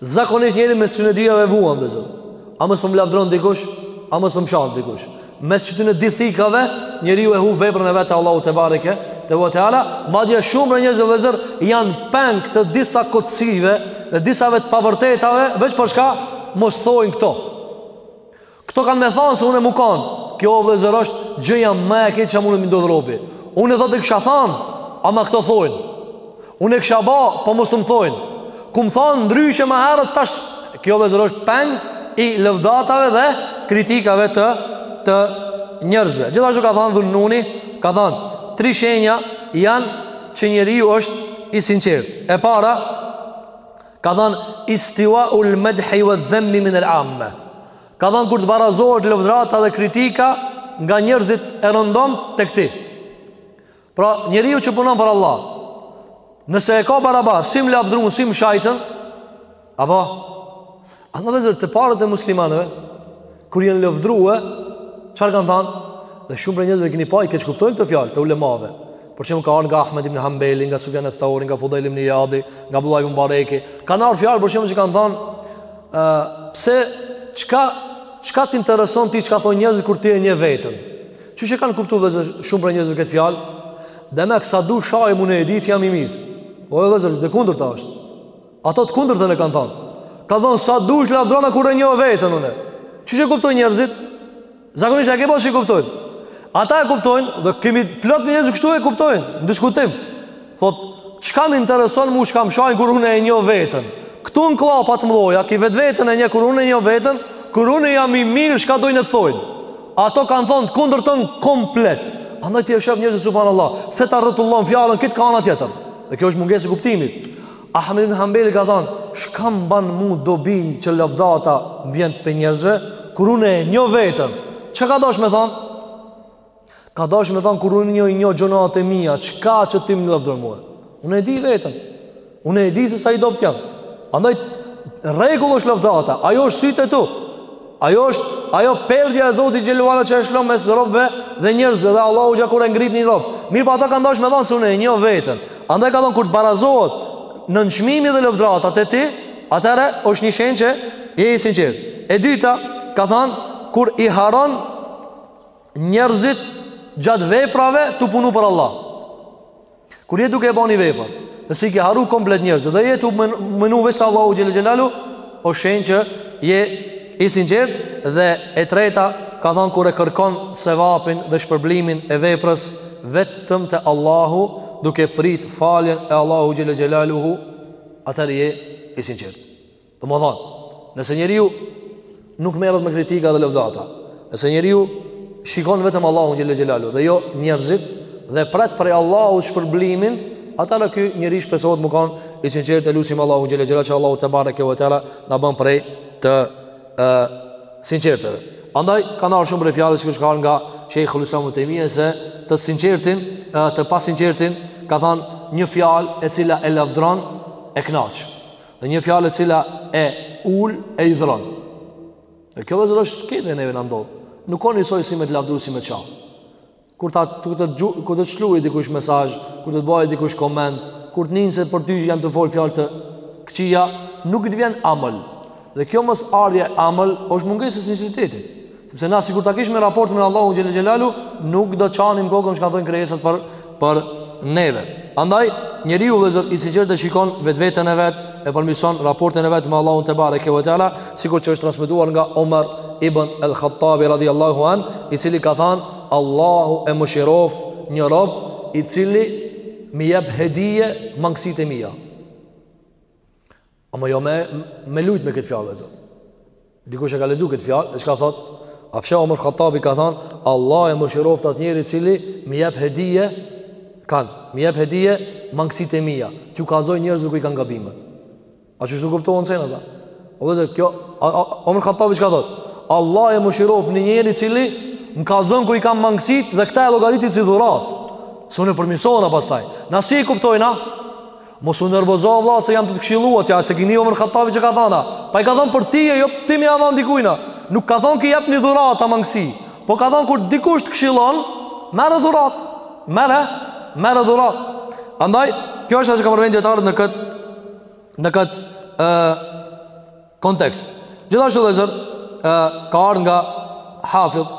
Zakonisht njeri mes ktyne dyjave vuan vllezër. A mos po më lavdron dikush, a mos po më shan dikush. Mes qëtyne dy thikave, njeriu e hup veprën e vet te Allahu tebareke ue teala, madje shumë prej njerëzve vllezër, janë peng të disa kotësive, dhe disa të pavërtetave, veç për çka, mos thojnë këto. Këto kanë me thanë se unë jam kanë. Kjo o vllezër është gjëja ma e keqe që mun me i ndodh robit. Unë, thotë, e kisha thanë, ama këto thojnë. Unë e kisha ba, po mos të më thojnë. Kam thanë ndryshe ma herët tash, kjo o vllezër është peng i lëvdatave dhe kritikave të, të njerëzve. Gjithashtu ka thanë Dhunnuni, ka thanë, tri shenja janë që njeriu është i sinqertë. E para, Ka thanë istiwa'ul madhi wa dhammi min al-'amma. Ka thanë kur të barazohet lëvdata dhe kritika nga njerëzit e rëndom tek ti. Pra, njeriu që punon për Allah, nëse e ka barabar, si më lavdërun, si më shajtën, apo Andaj të parët e muslimanëve, kur janë lëvdrue, çfarë kanë thanë? Dhe shumë prej njerëzve keni pa, i keqkuptojnë këto fjalë të ulemave. Për shembull ka ardh nga Ahmed ibn Hambeli, nga Sufjan Theuri, nga Fudejl ibn Ijadi, nga Abdullah ibn Mubareki, kanë ardh fjalë, për shembull që kanë thanë, uh, pse, çka, çka të intereson ty, çka thonë njerëzit, kur ti e njeh veten? Qysh e kanë kuptu shumë prej njerëzve këtë fjalë? Demek sa dush shaj, unë e di që jam i mirë. E kundërta është. Ata të kundërtën e kanë thënë. Ka thënë sa dush lavdëroni kur e njoh veten unë. Qysh e kuptojnë njerëzit? Zakonisht e keqkuptojnë. Ata e kuptojnë dhe kemi plot njerëz që kështu e kuptojnë, në diskutim. Thot, çka më intereson mua çka më shajnë kur unë e njoh veten. Ktu në klapa të mëdha, kinse vetveten e njoh kur unë e njoh veten, kur unë jam i mirë çka dojnë le të thonë. Ata kanë thënë kundërtën komplet. Andaj ti e sheh njerëz subhanallah, se ta rrotullon fjalën krejt ka ana tjetër. Dhe kjo është mungesë e kuptimit. Ahmed ibn Hambeli ka thanë, "Çka m'ban mu dobi që lavdata m'vjen prej njerëzve, kur unë e njoh veten." Çka ka dash me thanë? Ka dash me thanë kur unë i njoh gjynahet e mia, çka që ti më lavdon mua? Unë e di veten. Unë e di se sa i dobt jam. Andaj rregull është lavdata, ajo është n'sytë e tu. Ajo është, ajo perdja e Zotit Xhele Ala që e lëshon mes robëve dhe njerëzve dhe Allahu gjatë kur e ngrit një rob. Mirëpo ata kanë dash me thanë se unë e njoh veten. Andaj ka thanë kur të barazohet nënçmimi dhe lëvdata te ti, atëherë është një shenjë që je i sinqertë. E dyta, ka thanë, kur i harron njerëzit gjatë veprave tu punu për Allah. Kur je duke e ba një vepër, dhe i ke harru komplet njerëzit, dhe je tu menu veç se Allahun xhel-le xhelaluhu, o shenjë që je i sinqert dhe e treta ka thanë kur e kërkon sevapin dhe shpërblimin e veprës vetëm te Allahu, duke prit faljen e Allahut xhel-le xhelaluhu, atëherë je i sinqert. Domethënë, nëse njeriu nuk merret me kritika dhe lëvdata, nëse njeriu shikon vetëm Allahun xhel-le xhelaluhu dhe jo njerëzit dhe pret prej Allahut shpërblimin, atëherë ky njeri shpresohet me kanë i sinqertë, e lusim Allahun xhel-le xhelaluhu që Allahu tebareke ve teala të na bën prej të, e, sinqertëve. Andaj, kanë ardh shumë prej fjalëve që, çka ka nga Shejhul Islam Ibn Tejmije se të sinqertin, të pasinqertin, ka thanë një fjalë e cila e lëvdron e knaqë. Dhe një fjalë e cila e ul e hidhron. Dhe kjo vllezër është këtë e neve na ndodh. Nuk ka njësoj si me të lavdu si me t'sha. Kur ta të të gju, kur ta shkrue dikush mesazh, kur ta baje dikush koment, kur të ninë se për ty janë tu folë fjalë të këqija, nuk të vjen amël. Dhe kjo mosardhje amël është mungesë e sinqeritetit. Sepse na sikur ta kishim raportin me Allahun xhele xhelalu, nuk do çanim kokën çka thonë krijesat për për neve. Andaj njeriu vllezër i sinqertë e shikon vetveten e vet, e përmirëson raportin e vet me Allahun tebareke ve teala, sikur që është transmetuar nga Omar ibn al-Khattabi radhiyallahu an, i cili ka thënë Allahu e mëshiroft një rob i cili m'i jep hedije mangësitë e mia. Ama jo me, me lujt me këtë fjalë, vllezër. Dikush e ka lexuar këtë fjalë, çka thot? A, pse Omar Khattabi ka thënë, Allah e mëshiroft atë njeri i cili më jep hedije, kan, më jep hedije mangësitë e mia. T'ju kallzoj njerëzve ku i kanë gabimet. A qashtu kuptohen senet a? O vlla kqyr Omar Khattabi çka thot? Allah e mëshiroft ni njeri i cili më kallzon ku i kam mangësitë dhe këta e llogariti si dhurat. Se unë përmirësona pastaj. Na si i kuptojna? Mos u nervozo vëlla se jam tu të këshillu, a s'e ke ni Omer Khattabin çka thanë a. Po ai ka thon për ti e jo ti me ia dhan dikujna. Nuk ka thon që jap një dhuratë mangësi. Po ka thon kur dikush të këshillon, merre dhuratë. Merre, merre dhuratë. Andaj kjo është ajo që kanë përmend dijetarët në kët në kët ë kontekst. Gjithashtu vllezër, ë ka ardhur nga Hafidh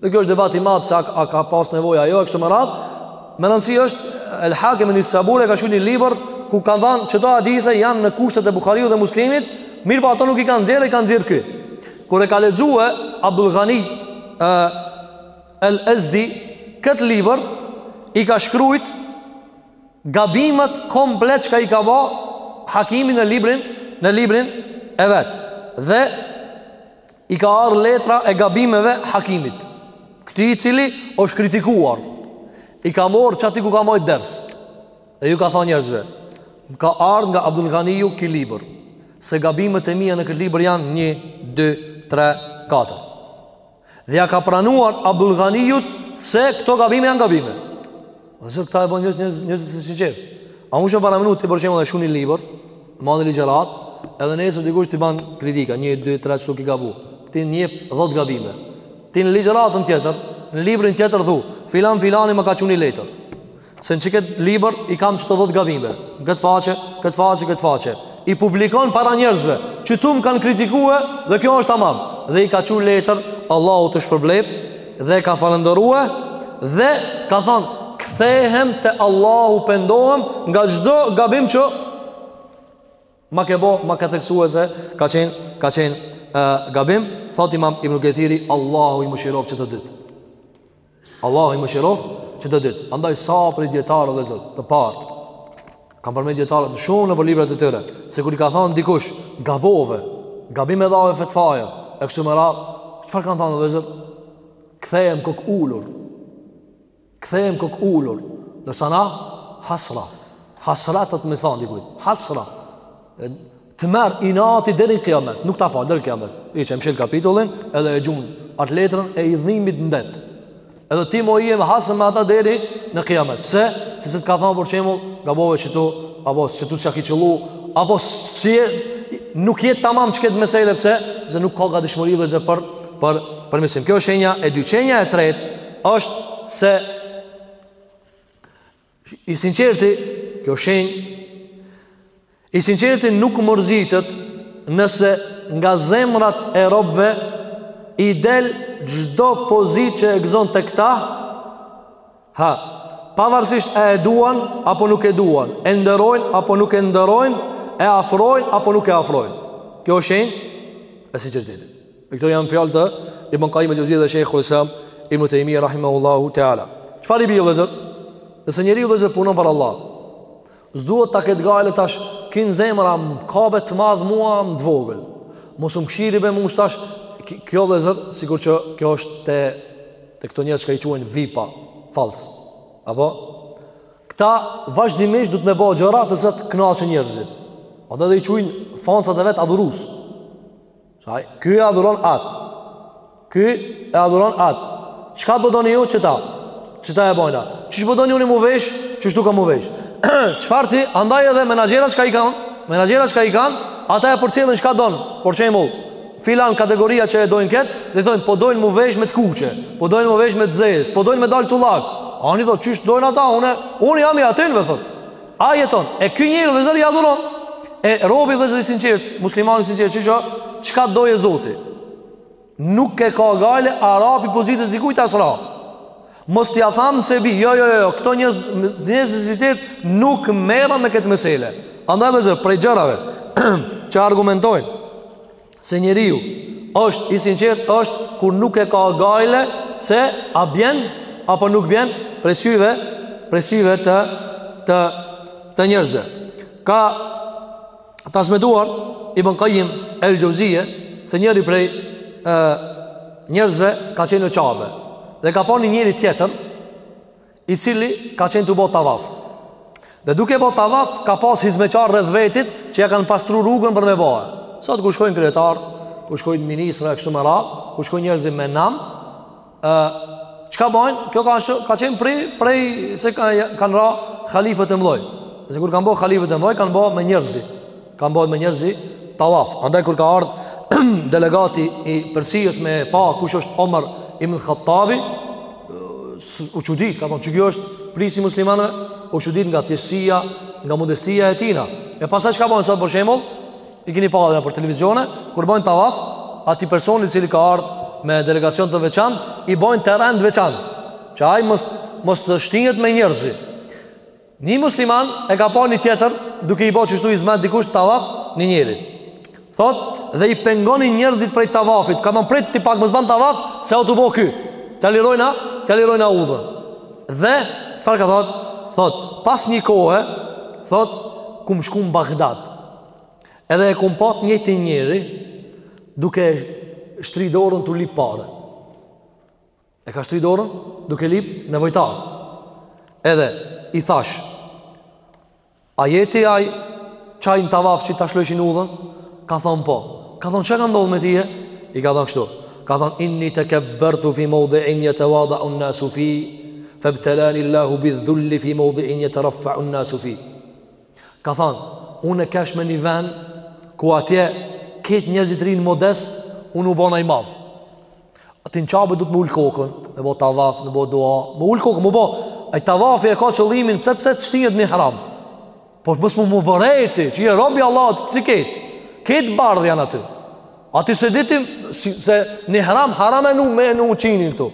Dhe kjo është debat i madh se a ka pas nevojë ajo e kështu me radhë. Me rëndësi është El Hakim en Nisaburi ka shkruar një libër ku ka thënë që do hadithe janë në kushtet e Buhariut dhe Muslimit, mirëpo ato nuk i kanë nxjerrë, i ka nxjerrë ky. Kur e ka lexuar Abdul Ghani El Ezdi kët libër i ka shkrujt gabimet komplet çka i ka bo Hakimi në librin në librin e vet. Dhe i ka ardhë letra e gabimeve hakimit. Këtij i cili është kritikuar, i ka marrë qaty ku ka majtë ders. Dhe ju ka thonë njerëzve, ka ardhë nga Abdul Ghaniju ky libër, se gabimet e mia në këtë libër janë një, dy, tre, katër. Dhe ia ka pranuar Abdul Ghanijut se këto gabime janë gabime. Vllezër këta e bojnë njerëz njerëz njerëz të sinqertë. A munesh me paramendu ti për shembull shkrun një libër, man ligjëratë, edhe nesër dikush t'i ban kritika, një, dy, tre, qitu ke gabu. T'i njeh dhetë gabime. Ti në ligjëratën tjetër, në librin tjetër thu, filan filani ma ka çu ni letër. Se në qikët libër i kam qito dhetë gabime. Këtë faqe, këtë faqe, këtë faqe. I publikon para njerëzve, qitu më kanë kritikue dhe kjo është tamam. Dhe i ka çu letër, Allahu të shpërbleft, dhe ka falënderu dhe ka thonë kthehem te Allahu pendohem nga çdo gabim që ma ke bo, ma ke theksu se ka qenë, ka qenë uh, gabim, thot imam Ibn Kethiri Allahu i mëshiroftë që të dy Allahu i mëshiroftë që të dy andaj sa prej dijetarëve vëllezër të parë Kanë përmend dijetarët shumë nëpër librat e tyre, se kur i ka thënë dikush, gabove, gabim e dhave fetvaja, e kështu me radhë, çfarë kanë thënë vëllezër? Kthehem kok ulur. Kthehem kok ulur. Ndërsa na hasra. Hasra tash me i thon dikujt. Hasra. Të merr inati deri në kijamet Nuk ta fal deri në kijamet Hiç e mshel kapitullin edhe e gjun Atë letrën e hidhnimit në det Edhe ti mo je hasëm me ata deri në kijamet Pse? Sepse të ka thonë për shembull Gabove qëtu Apo qëtu s'e ki qëllu Apo se Nuk je tamam qëkët mesele Pse? Se nuk ka gatishmëri vëllezër për Për, përmirësim Kjo shenja e dy Shenja e tretë është se I sinqerti, kjo shenjë, i sinqerti nuk mërzitet nëse nga zemrat e robve i del çdo pozitë që e gëzon te këta, ha, pavarësisht a e duan apo nuk e duan, e nderojnë apo nuk e nderojnë, e afrojnë apo nuk e afrojnë. Kjo shenjë e sinqeritetit. Dhe këto janë fjalë të Ibn Qayyim al-Jawziyyah dhe Sheikh al-Islam Ibn Taymiyyah rahimahullahu ta'ala. Çfarë i bie vëllezër? Nëse njeriu vëllezër punon për Allah, s'duhet ta ketë gajle tash kjo zemra m'ka be të madh mua më d'vogël. Mos u mshiri be mos tash kjo vëllezër, sikur që kjo është te te këto njerëz që i quajnë vipa, fals. Apo këta vazhdimisht do të me bo gjërat që t'i kënaqë njerëzit. Ata dhe i quajnë fansat e vet adhurus. Ai ky e adhuron at. Ky e adhuron at. Çka po doni ju qëta? Qëta e bojna? Qysh po doni unë mu vesh? Qysh ashtu kam mu vesh? Çfarë ti? Andaj edhe menaxherat çka i kanë? Menaxherat çka i kanë? Ata e përcjellin çka don. Për shembull, filan kategoria që e dojnë kët, dhe thonë po dojnë mu vesh me të kuqe, po dojnë mu vesh me të zezë, po dojnë me dal cullak. Ani dhe qysh dojnë ata, unë unë jam i atin thotë. A jeton, e ky njeri vëllezër i adhuron E robi vëllezër i sinqert, muslimani i sinqert, qysh o Çka doje Zoti Nuk e ka gajle arapi pozitës dikujt asra Mos t'ja thamë se bi, jo, jo, jo, jo Këto nje, njerëz t'sinqert nuk merren me këtë mesele Andaj vëllezër, prej gjërave Që argumentojnë se njeriu është i sinqert është kur nuk e ka gajle se a bjen apo nuk bjen prej syve prej syve të të të njerëzve ka transmetuar Ibn Kajim El Xhevzije se njëri prej ë njerëzve ka qenë në Qabe dhe ka pa një njeri tjetër i cili ka qenë tu bo tavaf. Dhe duke bo tavaf, ka pas hizmeqar rreth vetit që ja kanë pastru rrugën për me bohe. Sot kur shkojnë kryetar, kur shkojnë ministra e kështu me radhë, kur shkojnë njerëzit me nam, ë çka bojnë? Kjo ka shë, ka qenë prej prej se kanë kanë ra halifët e mëdhoj. Se kur kanë bo halifët e mëdhoj, kanë bo me njerëzit. Kanë bo me njerëzit tavaf. Andaj kur ka ardh delegati i Persisë me pa kush është Omar ibn Khattabi, u çudit, ka thonë qiky është prisi i muslimanëve, u çudit nga thjeshtësia, nga modestia e tina. E pastaj çka bojnë sot për shembull, i keni pa edhe për televizione, kur bojnë tavaf, atij personi i cili ka ardhur me delegacion të veçantë, i bojnë terren të veçantë. Që ai mos mos të shtyhet me njerëzit. Një musliman e ka pa një tjetër duke i bo qështu hizmet dikush tavaf një njerit. Thot, dhe i pengonin njerëzit prej tavafit, ka thon prit ti pak mos ban tavaf, se o tu bo ky, t'ja lirojna, t'ja lirojna udhën. Dhe, çfarë ka thot, thot, pas një kohë, thot, kum shku në Bagdad, edhe e kum pa të njëjtin njeri, duke shtri dorën tu lip pare. E ka shtri dorën duke lip nevojtar. Edhe i thash, a je ti ai qaj në tavaf që ta lshojshin udhën? Ka thonë po. Ka thonë çka ka ndodhë me tije? I ka thonë kështu. Ka thonë inni tekebbertu fi mevdiin jetevadaun nasu fi, febtelani Allahu bidh dhulli fi mevdiin jeteraffaun nasu fi. Ka thonë, unë e kesh me një ven, ku atje kejt njerëzit rrinë modest, unë u bona i madh. Ati në Qabe duhet me ul kokën Me bo tavaf, me bo dua Me ul kokën, me bo E tavafi e ka qëllimin Pse pse të shtihet ihram Për mos me m'u vërejt ti Që je rob i Allahut si kejt Kejt bardhë janë aty Ati s'e ditim si, se në ihram haram e nu me e vnu çinin këtu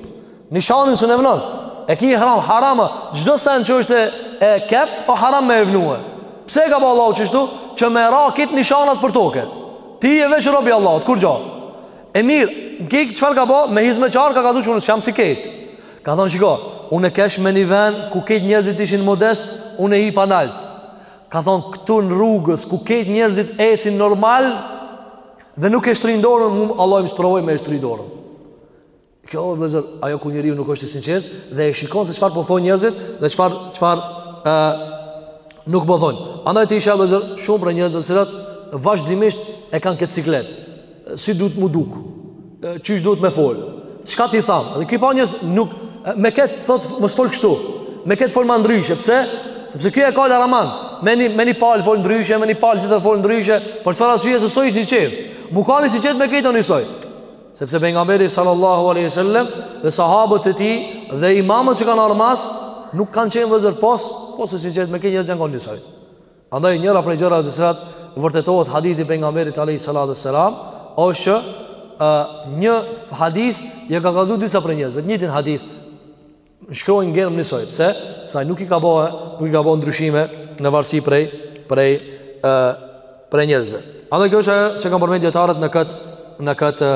Nishanin s'un e vënon E ki ihram harama Çdo sen që është e qep O haram me e vënue Pse ka ba Allah qështu Që me ra kejt nishanat për toke Ti je veç rob i Allahut kurgjo E mirë, qiky çfarë ka ba? Me hizmeqarë ka kallxu që unë s'jam si kejt. Ka thon shiko, unë kesh me një vend ku kejt njerëzit ishin modest, unë hipa nalt. Ka thon këtu në rrugës ku kejt njerëzit ecin normal dhe nuk e shtrin dorën, mu Allahu më sprovoi me e shtri dorën. Kjo o vllezër, ajo kur njeriu nuk është i sinqertë dhe e shikon se çfarë po thonë njerëzit dhe çfarë çfarë ë nuk po thonë. Andaj ti i sheh vllezër, shumë prej njerëzve të cilët vazhdimisht e kanë këtë siklet. Si duhet mu duk? Qysh duhet me fol? Çka t'i tham? Dhe ki pa njerëz nuk me kët thot mos fol kështu. Me kët fol më ndryshe, pse? Sepse ky e ka laraman. Me një me një palë fol ndryshe, me një palë tjetër fol ndryshe, për çfarë arsye? Se s'o i sinqertë. Mu kanë i sinqertë me krejt o nisoj. Sepse pejgamberi sallallahu alaihi wasallam dhe sahabët e tij dhe imamët që kanë ardh mas nuk kanë qenë vllezër pos, pos të sinqertë me krejt njerëz janë kanë njësoj. Andaj njëra prej gjërave të cilat vërtetohet hadithi i pejgamberit alaihi salatu wasalam është që një hadith ja ka kallzu disa prej njerëzve, të njëjtin hadith N'shkronjë n'germë njësoj, pse? Se ai nuk i ka bë, nuk i ka bë ndryshime në varësi prej, prej, e, prej njerëzve. A dhe kjo është ajo që kanë përmend dijetarët në këtë, në këtë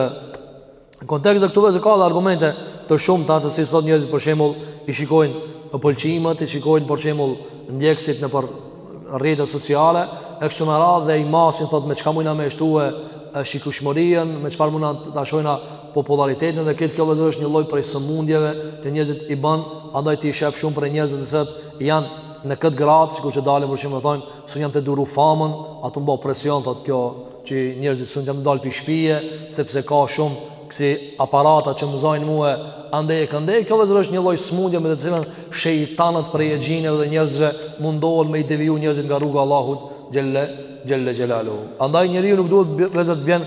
kontekst dhe këtu vllezër ka dhe argumente të shumta se si sot njerëzit për shemull i shikojnë pëlqimet, i shikojnë për shemull ndjekësit nëpër rrjetet sociale, e kështu me radhë dhe i masin thot me çka mujna me shtue shikushmërinë, me çfarë mujna ta shtojna popullaritetin dhe këtë kjo vllezër është një lloj prej sëmundjeve të njerëzit i ban andaj ti sheh shumë prej njerëzve të cilët janë në këtë gradë sikur që dalë më shumë dhe thonë s'jam tu e duru famën a tu m'ba presion thotë kjo që njerëzit s'jam tu dalë prej shpije sepse ka shumë kësi aparata që më zajnë mue andej e këndej kjo vllezër është një lloj sëmundje me të cilën shejtanët prej exhinëve dhe njerëzve mundohen me i deviju njerëzit nga rruga e Allahut xhel-le xhel-le xhelaluhu andaj njeriu nuk duhet vllezër të bjen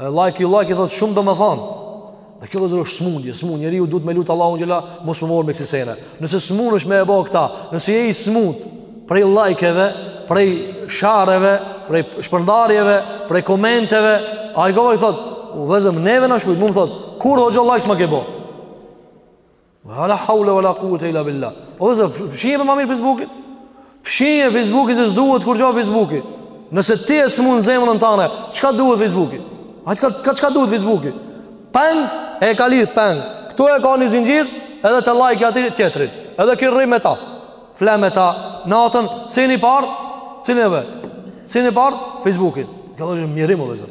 E like i like i thot shumë domethën. Dhe kjo vllezër është smundje, smundje. Njeriu duhet me lut Allahun xhel-le mos mu mor me kësi sene. Nëse smundesh me e bë këta, nëse je i smut prej like-eve, prej shareve, prej shpërndarjeve, prej komenteve, ai ka vaki thot, "O vllezër neve na shkrujn, mu më thot, kurrë hoxhë like s'ma ke bë?" La haule wala quwwata illa billah. O vllezër fshije ma mirë Facebookin. Fshije Facebookin se s'duhet kurrgja Facebooki. Nëse ti e smun zemrën tënde, çka duhet Facebooki? Ai çka ka çka duhet Facebooki? Peng e ka lidh peng. Ktu e ka në zinxhir, edhe te like i atij tjetrit. Edhe ky rrin me ta. Flen me ta. Natën, syni i parë, si ne ve. Syni i parë Facebookin. Kjo është mjerim o vllezër.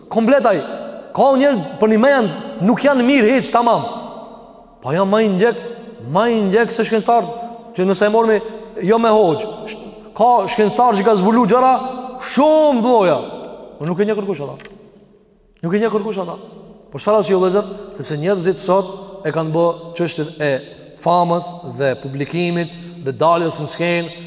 Komplet ai. Ka njerëz përnime janë, nuk janë mirë hiç tamam. Po janë ma i ndjek, ma i ndjek se shkencëtarët që nëse e mormi jo me hoxh. Ka shkencëtar që ka zbulu gjëra shumë lloja. Po nuk e njeh kërkush ata. Nuk e njeh kërkush ata. Për çfarë arsye o vllezër? Sepse njerëzit sot e kanë bë çështjen e famës dhe publikimit dhe daljes në skenë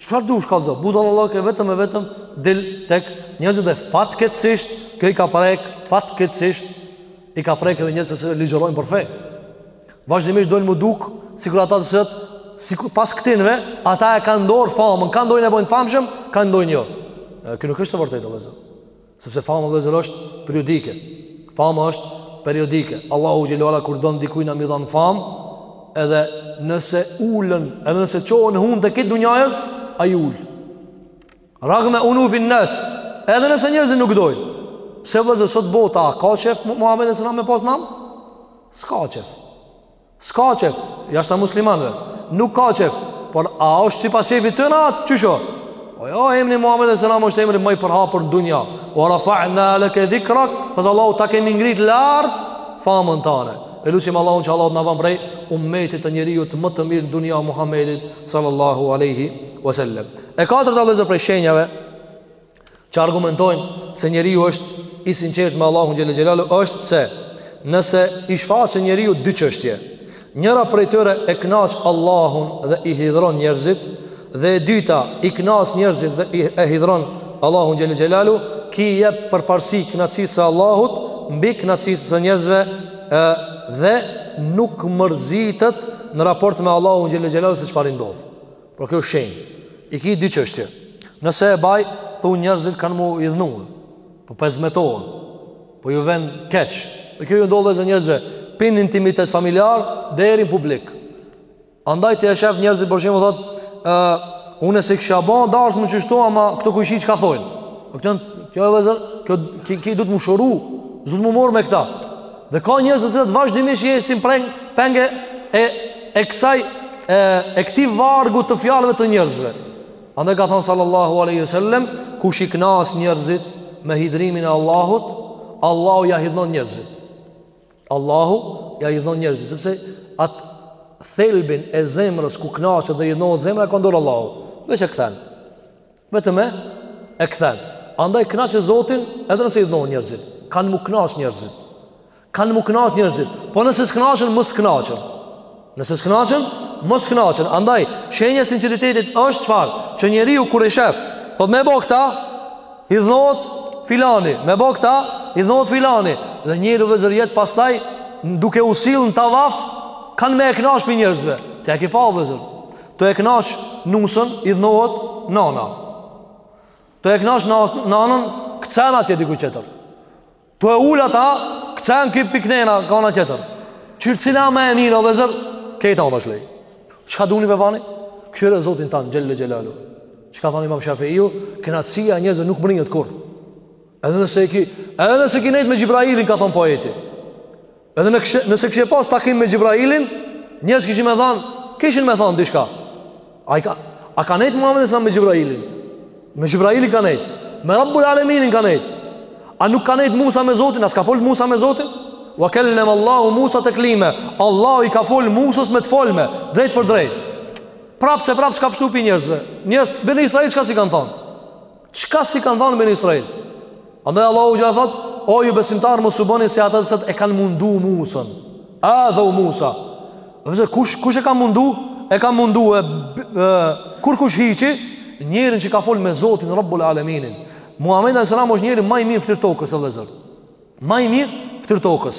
çfarë dush, ka lëzër budallallëqe vetëm e vetëm me dil tek njerëzit dhe fatkeqësisht kjo i ka prek fatkeqësisht i ka prek edhe njerëz që ligjërojnë për fe vazhdimisht dojnë me duk sikur ata të cilët sipas këtynve ata e kanë n'dorë famën kan dojnë e bojnë famshëm kan dojnë jo kjo nuk është e vërtetë vllezër Sepse fama vllezër është periodike. Fama është periodike. Allahu xhele ala kur don dikujna m'i dhanë famë, edhe nëse ulen, edhe nëse çohen hundët e krejt dunjajës, ai i ul. Ragme unufin nas, edhe nëse njerëzit nuk dojë. Pse vllezër, sot bota, a ka qef Muhammed alejhi selam me pas nam? S'ka qef. S'ka qef, jashta muslimanve Nuk ka qef Por a është sipas qefit t'tyne qysh? Po jo, emri Muhammed alejhi Selam është emri më i përhapur në dunja Ue rafa'na leke dhikrak Thotë Allahu ta kemi ngrit lartë Famën tane E lusim Allahun që Allahu të na ban prej Umetit të njeriut më të mirë në dunja Muhammedit Sallallahu aleyhi wasallam E katërta vllezër prej shenjave që argumentojnë se njeriu është i sinqertë me Allahun xhel xelalu është se nëse i shfaqen njeriut dy çështje, njëra prej tyre e kënaq Allahun dhe i hidhron njerëzit dhe e dyta i kënaq njerëzit dhe e hidhron Allahun xhel xelalu, ky i jep përparësi kënaqësisë së Allahut mbi kënaqësisë së njerëzve, dhe nuk mërzitet në raport me Allahun xhel xelalu se çfarë i ndodh. Por kjo është shenjë i ki dy çështje. Nëse e baj, thu njerëzit kanë m'u idhnu. Po pezmetohen. Po ju vjen keq. Dhe kjo ju ndodh vllezër njerëzve prej intimitet familjar deri në publik. Andaj ti e shef njerëzit për shembull thotë, ë unë s'e kisha bo dasmën qyshtu ama këta kushedi çka thonë. Po këta kjo vllezër, kjo ky duhet m'u shëru, s'duhet m'u marr me këta. Dhe ka njerëz që vazhdimisht jesin peng peng e e kësaj e, e këtij vargu të fjalëve të njerëzve. Andaj ka thënë sallallahu alaihi wasallam, kush i knas njerëzit me hidrimin e Allahut, Allahu ja hidhnon njerëzit. Allahu ja hidhnon njerëzit, sepse at thelbin e zemrës ku knaqet dhe hidhnohet zemra e ka ndor Allahu. Veç e kthen. Vetëm e e kthen. Andaj kënaqe Zotin edhe nëse idhnohen njerëzit. Kan m'u kënaq njerëzit. Kan m'u kënaq njerëzit. Po nëse s'kënaqen, mos kënaqen. Nëse s'kënaqen, mos kënaqen. Andaj shenja e sinqeritetit është çfarë? Që njeriu kur e shef, thot me bë këta, idhnohet filani, me bë këta, idhnohet filani. Dhe njeriu vllezër jet pastaj duke u sill në tavaf, kan me e kënaq prej njerëzve. Ti e ke pa vllezër. Ta e knaqsh nusën idhnohet nana. Ta e knaqsh nanën kcen atje diku tjetër. Tu e ul ata kcen ky piknena kah ana tjetër. Çil cila ma e mirë o vllezër? Këta u bashkë. Çka duni pe bani? Kqyre zotin tanë, xhele xhelalu. Çka ka than imam Shafiiu, kënaqësia e njerëzve nuk mbrihet kurrë. Edhe nëse e ki, edhe nëse ki nejtë me Gjibrailin, ka thanë poeti. Edhe në kështë, nëse kishe pas takim me Gjibrailin, njerëz kishin me thanë, kishin me thanë diçka. A, ka, a ka nejtë Muhammedi a.s. me Gjibrailin? Me Gjibrailin ka nejtë. Me Rabbul Aleminin ka nejtë. A nuk ka nejtë Musa me Zotin? A s'ka folë Musa me Zotin? Wa kellem Allahu Musa teklima. Allahu i ka folë Musës me të folme, drejt për drejt. Prapë se prapë s'ka pshtu pi njerëzve. Njerëzve, Beni Israil, çka s'i kanë thanë? Çka s'i kanë thanë Beni Israil? Andaj Allahu xhelalu thot, o ju besimtarë mos u boni si ata që e kanë mundu Musën. Adheu Musa. Dhe kush kush e ka mundu? E ka mundu e, e kurkush hiçi njerin që ka fol me Zotin Rabbul Alamin. Muhamedi sallallahu alaihi wasallam është njeri ma i mirë n'ftyrë tokës, vllezër. Ma i mirë n'ftyrë tokës.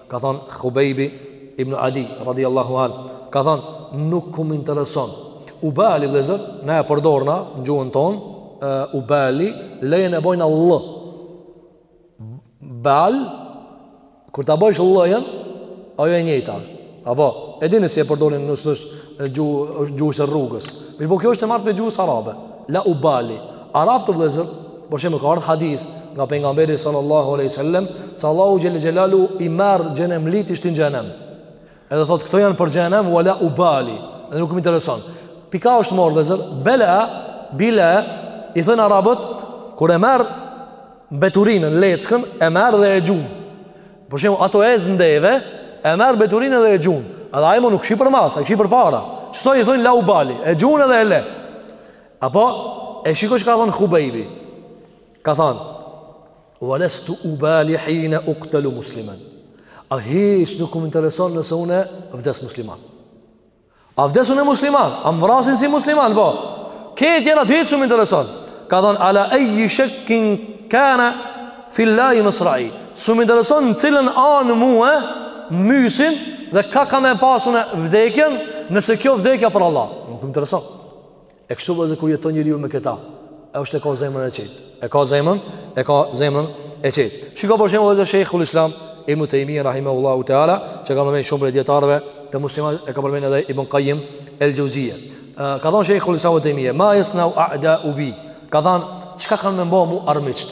ka thanë Khubaybi ibn Adi radiallahu an ka thanë nuk um intereson ubali vllezër na e përdorna në gjuhën ton uh, ubali lejen e bojna llë bal kur ta bojsh llëjën ajo e njëjta është apo e dini si e përdorin në gjuhë, gjuhës e rrugës mirëpo kjo është e marrë prej gjuhës arabe la ubali Arabët vëllezër, për shembull ka ardh hadith nga pejgamberi sallallahu alaihi wasallam se Allahu xhel xhelalu i merr xhenemlit i shtin n'xhenem. Edhe thotë këto janë për xhenem wala ubali, dhe nuk më intereson. Pi ka është marrë vëllezër, bela bila i thojnë arabët kur e merr mbeturinën leckën e merr dhe e gjun. Për shembull ato e zndeve e merr mbeturinën dhe e gjun. Edhe ai mo nuk kshyr përmas, ai kshyr përpara. Qësaj i thojnë la ubali, e gjun edhe e le. Apo, e shiko çka ka thanë Khubejbi, ka thanë, ue lestu ubali hine uktelu muslimen, a hiç nuk më intereson nëse une vdes musliman. A vdes une musliman, a më vrasin si musliman, po, këto tjerat hiç s'um intereson, ka thanë, ala ejji shikkin kane fillahi mesrai, s'um intereson në cilën anë mue mysin, dhe ka kam me pas une vdekjen, nëse kjo vdekja për Allah, nuk më intereson. E kështu vllezër kur jeton njeriu me këta E është e ka zemrën e qetë E ka zemrën E ka zemrën e qetë Shiko për shembull vllezër shejhul islam Ibn Tejmije rahimehullahu teala Që e kanë përmen shumë prej dijetarve Të muslimanve e ka përmen edhe Ibn Kajim El Xhevzije Ka thanë shejhul islam Ibn Tejmije Ma jesnau a'dau bi Ka thanë Çka kanë me m'bo mu armiqt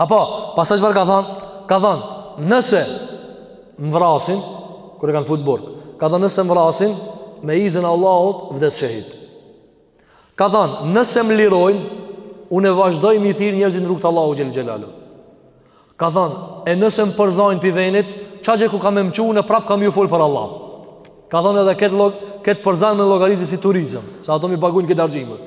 A po, pastaj çfarë ka thënë? Ka thënë, nëse m'vrasin kur e kanë fut n'burg, ka thënë nëse m'vrasin me izin e Allahut vdes shehid. Ka thënë, nëse më lirojnë, unë e vazhdoj me i thirr njerëzit në rrugt të Allahut xhele xhelaluhu. Ka thënë, e nëse më përzojnë pi venit, qatje ku kanë me m'çu unë prap kam me ju fol për Allah. Ka thënë edhe këtë llog, këtë përzanje e llogarit si turizëm, se ata m'i paguajnë këto harxhimet.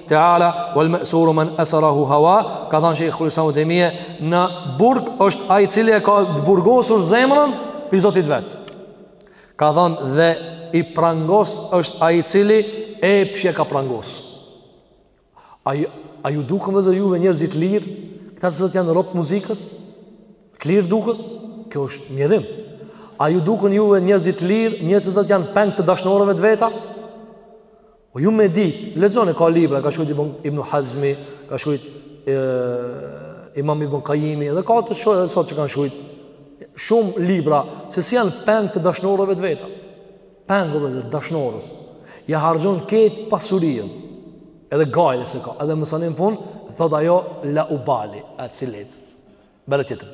Teala wal ma'sur man asarahu hawa, ka thënë Shejhul Islam Ibn Tejmije në burg është ai i cili e ka të burgosur zemrën prej Zotit t'vet. Ka thënë dhe i prangos është ai i cili epshi e ka prangos. Ai a ju duken vllezër juve njerëz të lirë? Këta t'cilët janë rob t'muzikës? Të lirë duken? Kjo është mjerim. A ju duken juve njerëz të lirë, njerëz t'cilët janë peng të dashnoreve të veta? Po ju me dit, lexoni ka libra, ka shkruajt Ibnu Hazmi, ka shkruajt Imam Ibn Kajimi dhe ka të shoqë edhe sot që kanë shkruajt shumë libra se si janë peng të dashnoreve të veta. Pengu i dashnores. Ja harxhon krejt pasurinë. Edhe gajle s'e ka, edhe masanej n'fund, thot ajo la ubali, atë si lec. Bjere tjetrin.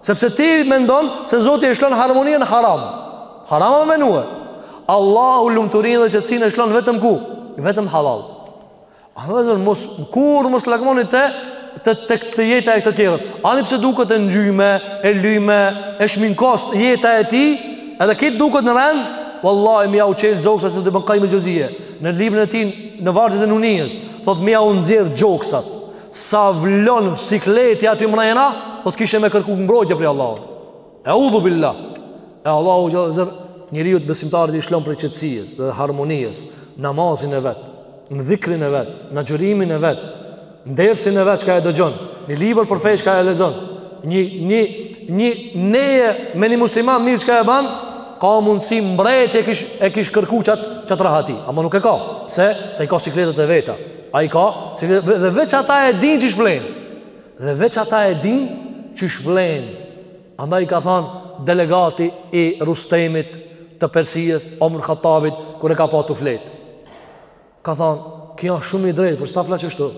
Sepse ti mendon se Zoti e shlon harmoninë n'haram. Haram me menue. Allahu lumturinë dhe qetësinë e shlon vetëm ku? Vetëm n'hallall. Andaj mos, kurrë mos lakmoni te, te, te, te jeta e kujt tjetër. Ani pse duket e ngjyme, e lyme, e shminkost jeta e tij, edhe krejt duket në rend, wallahi me jau çel gjoksat, se Ibn Kajim Xhevzije në librin e tij në vargjet e Nunijes, thotë me jau nxjerr gjoksat. Sa vlon sikleti aty mrena, do të kishe me kërku mbrojtje prej Allahut. Eudhu billah. E Allahu vllezër, njeriut besimtarit i shlon prej qetësies dhe harmonies n'namazin e vetë, në dhikrin e vetë, n'agjërimin e vetë, në dersin e vetë që ka e dëgjon, një libër për fe që ka e lexon, një, një, një neje me një musliman t'mirë që ka e banë, ka mundësi mbreti e kish, e kish kërku qatë, qatë rahati. Ama nuk e ka, se, se i ka sikletet e veta. Ai i ka, dhe veç ata e dinë qysh vlen. Dhe veç ata e dinë qysh vlen. Andaj ka thënë delegati i Rustemit të Persisë, Omer Hatabit, kur e ka pa tu flejt. Ka thënë, "Ti je shumë i drejtë, për qata fle qështu."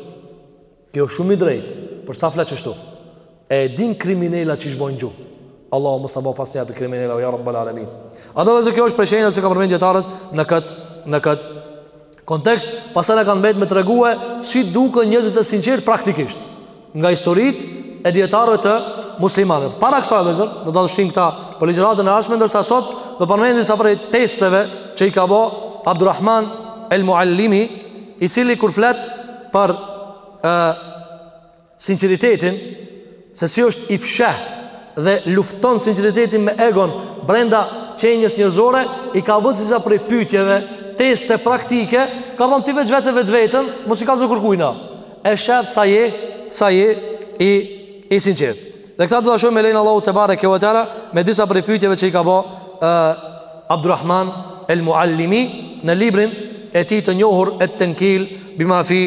Ti je shumë i drejtë, për qata fle qështu. E din kriminelat qysh bojnë gjumë. Allahu mos t'na bëjë asnjërin kriminela, ja Rabbul Alamin. Atëherë vllezër, kjo është prej shenjave që kanë përmendë dijetarët në kët në kët Kontekst, pastaj na kanë mbetë me tregue si duken njerëzit e sinqertë praktikisht nga historitë e dijetarëve të muslimanëve. Para kësaj vllezër, ne do t'i shtyjmë këta për ligjëratën e ardhshme, ndërsa sot do përmendim disa prej testeve që i ka bo Abdurrahman El Muallimi, i cili kur flet për e, sinqeritetin se si është i fshehtë dhe lufton sinqeritetin me egon brenda qenies njerëzore i ka vënë disa prej pyetjeve teste praktike ka thonë ti veç vetë vetë veten mos i kallëzo kërkujna e shef sa je sa je i i sinqertë dhe këta do ta shohim me lejen Allahut tebareke ve teala me disa prej pyetjeve që i ka bo Abdurrahman el Muallimi në librin e tij të njohur et tenkil bima fi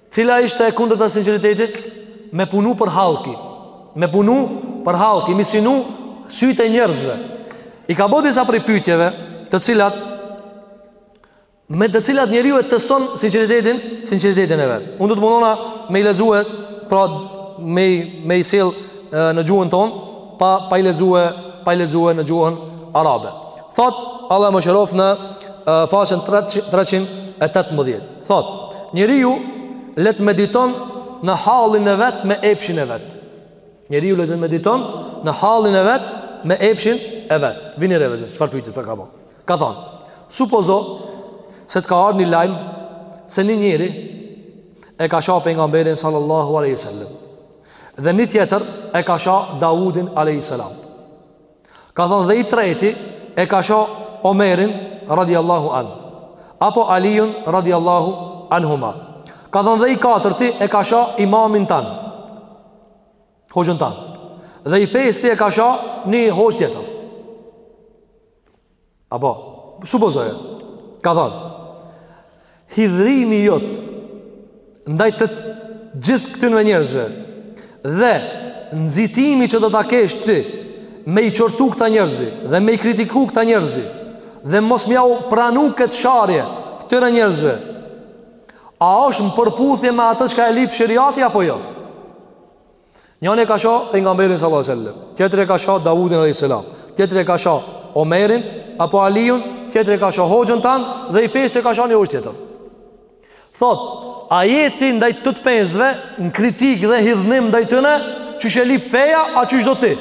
Cila ishte e kundërta e sinqeritetit? Me punu për hallki. Me punu për hallki, me synu sytë e njerëzve. I ka bo disa prej pyetjeve, të cilat me të cilat njeriu e teston sinqeritetin, sinqeritetin e vet. Unë do të mundona me i lexue, pra me me i sjell në gjuhën tonë, pa pa i lexue, pa i lexue në gjuhën arabe. Thotë Allahu e mëshiroftë në faqen 318. Thotë, njeriu le të mediton në hallin e vet me epshin e vet. Njeriu le të mediton në hallin e vet me epshin e vet. Vini re vllezër, çfarë pyetje ka bo? Ka thonë, supozo se të ka ardh një lajm se një njeri e ka sha pejgamberin sallallahu alaihi wasallam. Dhe një tjetër e ka sha Davudin alaihi salam. Ka thonë dhe i treti e ka sha Omerin radiallahu an Apo Alijun radiallahu anhuma Ka thonë dhe i katërti e ka sha imamin tan Hoxhën tan Dhe i pesti e ka sha një hoxhë tjetër Apo, supozoje, ka thonë, hidhërimi jot, ndaj të gjithë këtynve njerëzve, dhe nxitimi që do ta kesh ti, me i qortu këta njerëzi, dhe me i kritiku këta njerëzi, dhe mos m'jau pranu këtë sharje, këtyre njerëzve, a është në përputhje me atë çka e lyp sheriati, apo jo? Njani e ka sha pejgamberin sallallahu alajhi wasallam, tjetri e ka sha Davudin alayhis salam, tjetri e ka sha Omerin apo Aliun, tjetri e ka sha hoxhën tan dhe i pesti e ka sha një hoxhë tjetër. Thotë, a je ti ndaj të të pestëve në kritikë dhe hidhnim ndaj tyne, qysh e lyp feja, a qysh do ti?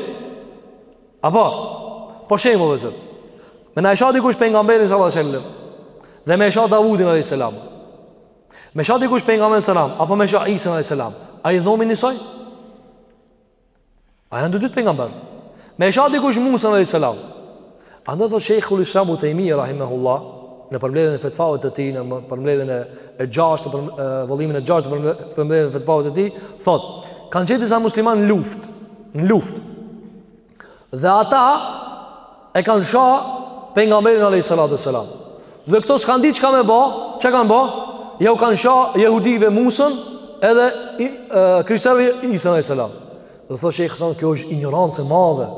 Apo, për shembull vllezër. Me na e sha dikush pejgamberin sallallahu alajhi wasallam dhe me e sha Davudin alayhis salam. Me sha dikush pejgamberin selam Apo me sha Isën alejhi selam A hidhnohemi njësoj A janë të dytë pejgamberë Me sha dikush Musën alejhi selam Andej thotë shejhul islam Ibn Tejmije Rahimehullah Në përmbledhjen e fetvave të tij Në përmbledhjen e gjashtë Në vëllimin e gjashtë Në përmbledhjen e fetvave të tij Thotë Kanë qenë disa muslimanë në luftë Në luftë Dhe ata e kanë sha pejgamberin a.s. Dhe këto s'kanë di çka me ba, çka kanë ba? Jau kanë sha jehudive Musën edhe krishterëve Isën a.s. Dhe thotë sheh Hasani, kjo është injorancë e madhe,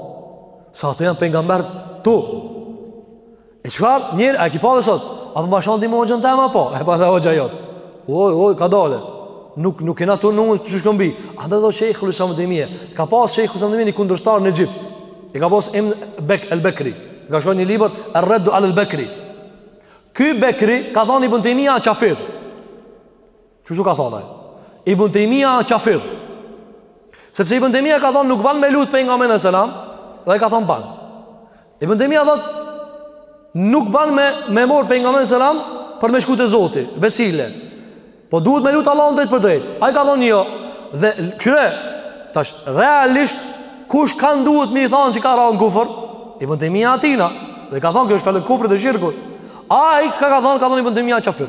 se ata janë pejgamberë tu. E çfarë? Njëri, a ki pa dhe sot? A po ma shan ti mu hoxhën tem apo? E pa edhe hoxha jot. Oj, oj, ka dalë. Nuk, nuk e na të nungën që shkëm bi. Andaj dhe Shejhul Islam Ibn Tejmije. Ka pas Shejhul Islam Ibn Tejmije një kundërshtar në Egjipt. E ka pas emrin Bek, El Bekri. E ka shkru një libër, El Reddu Ala El Bekri. Ky Bekri ka thonë Ibn Tejmija qafir. Kështu ka thonë ai. Ibn Taymija kafir. Sepse Ibn Taymija ka thonë nuk ban me lut pejgamberin alejhi selam, dhe ai ka thonë ban. Ibn Taymija thotë nuk ban me me marr pejgamberin alejhi selam për me shku te Zoti, vesile. Po duhet me lut Allahun drejtpërdrejt. Ai ka thonë jo. Dhe kqyre tash realisht kush kujt duhet me i thonë që ka ra në kufër? Ibn Taymija atina edhe ka thonë kjo është fjalë kufrit dhe shirkut. Ai ka ka thonë ka thonë Ibn Taymija kafir.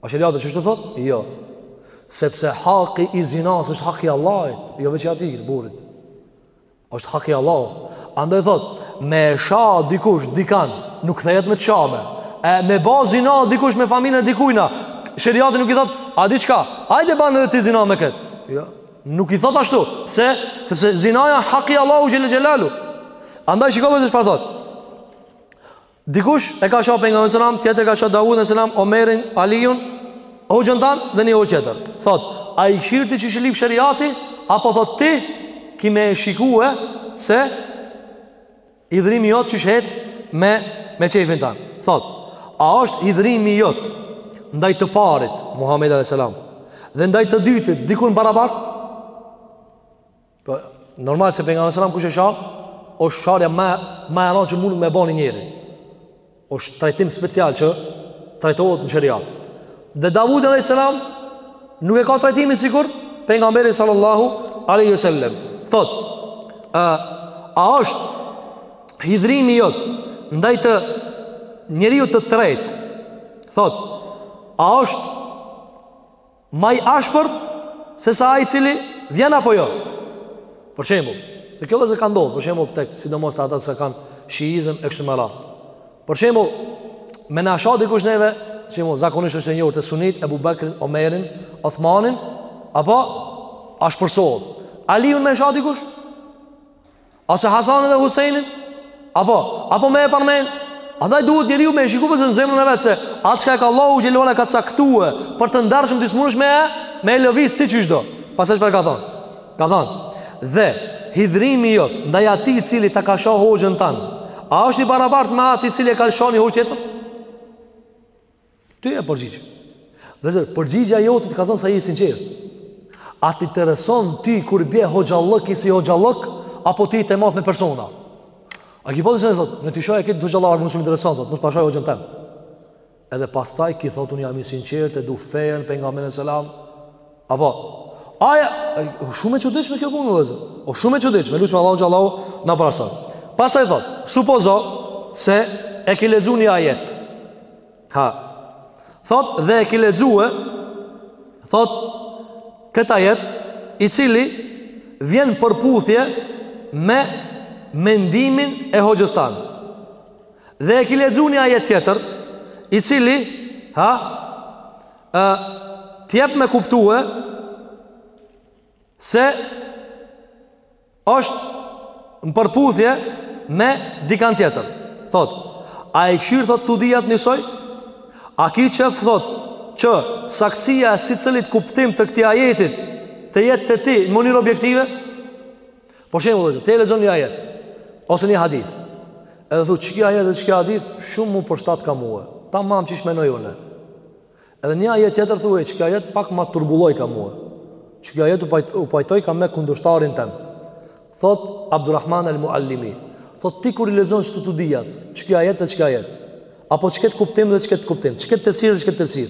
A sheriati ashtu thot? Jo. Sepse haki i zinas është haki Allahit, jo veç i atij burrit. është haki Allahit. Andaj thot, me sha dikush, dikan, nuk kthehet me të shame. E me ba zina dikush me familën e dikujna, sheriati nuk i thot, a di çka, hajde bane edhe ti zina me këtë. Jo. Nuk i thot ashtu, se, sepse zinaja haki Allahit, xhel-le xhelaluhu. Andaj shikove se çfarë thot. Dikush e ka sha pejgamberin sallallahu alajhi wasallam, tjetri e ka sha Davudin alajhi salam, Omerin, Aliun, hoxhën tand dhe një hoxhë tjetër. Thot, a e kqyr ti qysh e lyp sheriati, apo thot ti ki me shikue se hidhnimi jot qysh ec me, me qejfin tand. Thot, a është hidhnimi jot ndaj të parit, Muhammed a.s. dhe ndaj të dytit, dikund barabar? Po normal se pejgamberi sallallahu alajhi wasallam kush e shan, është sharja ma, ma e randë që mund me ba një njeri. Është trajtim special që trajtohet në sheriat. Dhe Davud alajhi salam nuk e ka trajtimin sikur pejgamberi sallallahu alajhi wasallam. Thot, a, a është hidhnimi jot ndaj njeriut të tretë? Thot, a është më i ashpërt se sa ai i cili vjen apo jo. Për shembull, se kjo veç ka ndodhur, për shembull tek sidomos ata që kanë shiizëm e kështu me radhë. Për shembull, me na sha dikush neve, për shembull, zakonisht është e njohur te sunit Abu Bakrin, Omerin, Uthmanin, a po ashpërsohen. Aliun me sha dikush? Ose Hasanin dhe Huseinin? Apo, apo me e përmen? Andaj duhet njeriu me e shiku, vëllezër, në zemrën e vet se atë çka e ka Allahu xhele ula ka caktue për të ndershëm ti s'munesh me e, me e lëviz ti qysh do. Pastaj çfarë ka thonë? Ka thonë, dhe hidhërimi jot ndaj atij i cili ta ka sha hoxhën tan, a është i barabartë me atë i cili e ka sha ni hoxhë tjetër? Ti jep përgjigje. Vëllezër, përgjigjja jote të kallzon sa je i sinqertë. A të intereson ty kur bje hoxhallëki si hoxhallëk, apo ti e mat me persona? A ky pati se në thotë, në t'i shajë këta hoxhallarë, mu s'më intereson, thotë, mos ma shaj hoxhën tem. Edhe pastaj ky thotë, unë jam i sinqertë, e du fejën, për nga mene selam. Apo, aja, o shumë e çuditshme kjo punë, vëllezër, o shumë e çuditshme, lusim Allahun që Allahu na përmirëson. Pastaj thot, supozo se e ki lexu një ajet, ha, thot dhe e ki lexue, thot, këtë ajet, i cili vjen në përputhje me mendimin e hoxhës tan. Dhe e ki lexu një ajet tjetër, i cili, ha, ë të jep me kuptue se është në përputhje me dikan tjetër. Thot, a i kqyr thot të dyjat njësoj? A ki qejf thot që saktësia e secilit kuptim të këtij ajetit të jetë te ti në mënyrë objektive? Për shembull, ti lexon një ajet, ose një hadith, edhe thu, qeky ajet dhe qeky hadith, shumë m'u përshtatka mue, tamam qysh menoj unë. Edhe një ajet tjetër thu, e qeky ajet pak më turbullojka mue, qeky ajet u, pajt, u pajtojka me kundërshtarin tem. Thot, Abdurrahman el Muallimi, thot, ti kur i lexon qeto të dyjat, qeky ajet dhe qeky ajet, Apo çket kuptim dhe çket kuptim, çket tefsir dhe çket tefsir.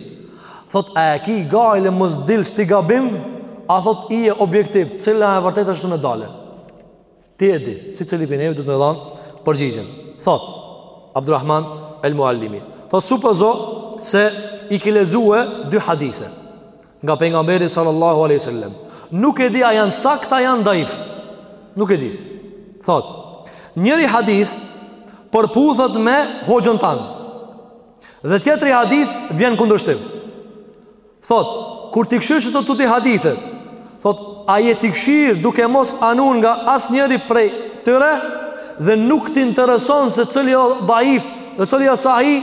Thot a e ki gajle mos dilsh ti gabim? A thot je objektiv, cila e vërtetë është me dalë? Ti e di, secili prej neve duhet me dhanë përgjigjen. Thot, Abdurrahman El Muallimi. Thot, supozo se i ki lexue dy hadithe. Nga pejgamberi sallallahu alaihi wasallam. Nuk e di a janë të sakta a janë daif. Nuk e di. Thot, njëri hadith përputhet me hoxhën tan. Dhe tjetri hadith vjen në kundërshtim. Thot, kur t'i kqyrsh qeto të dy hadithet, thot, a je tu i kqyr duke mos anu nga asnjëri prej tyre, dhe nuk të intereson se cili o daif dhe cili o sahih,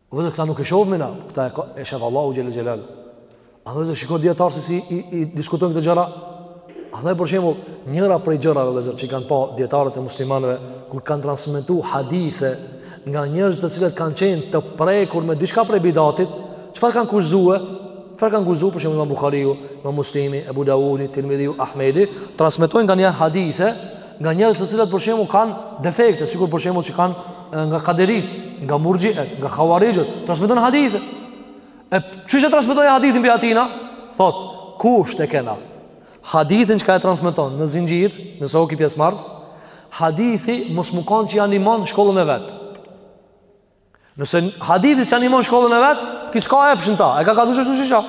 Vëllezër, këtë nuk e shohim na, këtë e, e sheh Allahu xhele xhelaluhu. A vëllezër, shiko dijetarët se si i, i diskutojnë këto gjëra? Andaj për shembull, njëra prej gjërave, vëllezër, që i kanë pa dijetarët e muslimanëve, kur kanë transmitu hadithe nga njerëz të cilët kanë qenë të prekur me diçka prej bidatit, çfarë kanë kushtëzue? Çfarë kanë kushtëzue, për shembull, imam Buhariu, imam Muslimi, Ebu Daudi, Tirmidhiu, Ahmedi, transmitojnë nganjëherë hadithe, nga njerëz të cilët për shembull kanë defekte, sikur për shembull që kanë nga kaderit, nga murxhiet, nga hauarixhët, transmeton hadithe. E qysh e transmetoi hadithin pi atina, thot, kushte kena? Hadithin çka e transmeton në zinxhir, nëse o ki pjesëmarrës, hadithi mos me kanë që ja animon shkollën e vet. Nëse hadithi s'ja animon shkollën e vet, ki s'ka epsh në ta, e ka ka dushë është shisha.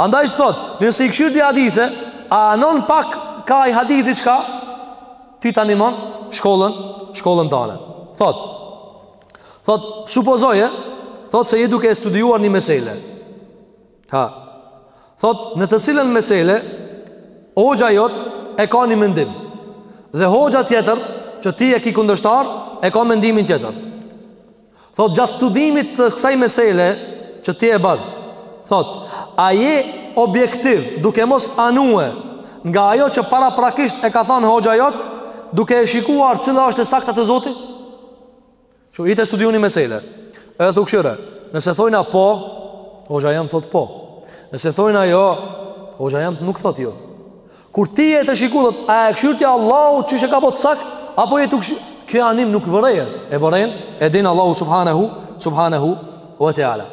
Andaj që thotë, nëse i këshyr di hadithe, a anon pak ka ai hadithi çka, ty ta animon shkollën, shkollën tane. Thotë, thotë, supozoje, thotë se je duke e studiuar një mesele. Ha. Thot, në të cilën mesele hoxha jot e ka një mendim. Dhe hoxha tjetër që ti e ki kundërshtar e ka mendimin tjetër. Thot, gjatë studimit të kësaj mesele që ti e bën. Thot, a je objektiv duke mos anue nga ajo që paraprakisht e ka thanë hoxha jot, duke e shikuar cila është e sakta te Zoti? Që je tu studiu një mesele Edhe thu kshire Nëse thojna po Hoxha jam thot po Nëse thojna jo Hoxha jam nuk thot jo Kur ti je tu shiku thot A e këshyr te Allahu qysh e ka po të sak Apo je tu këshyr Kjo anim nuk vërehet E vëren E din Allahu subhanahu Subhanahu ue teala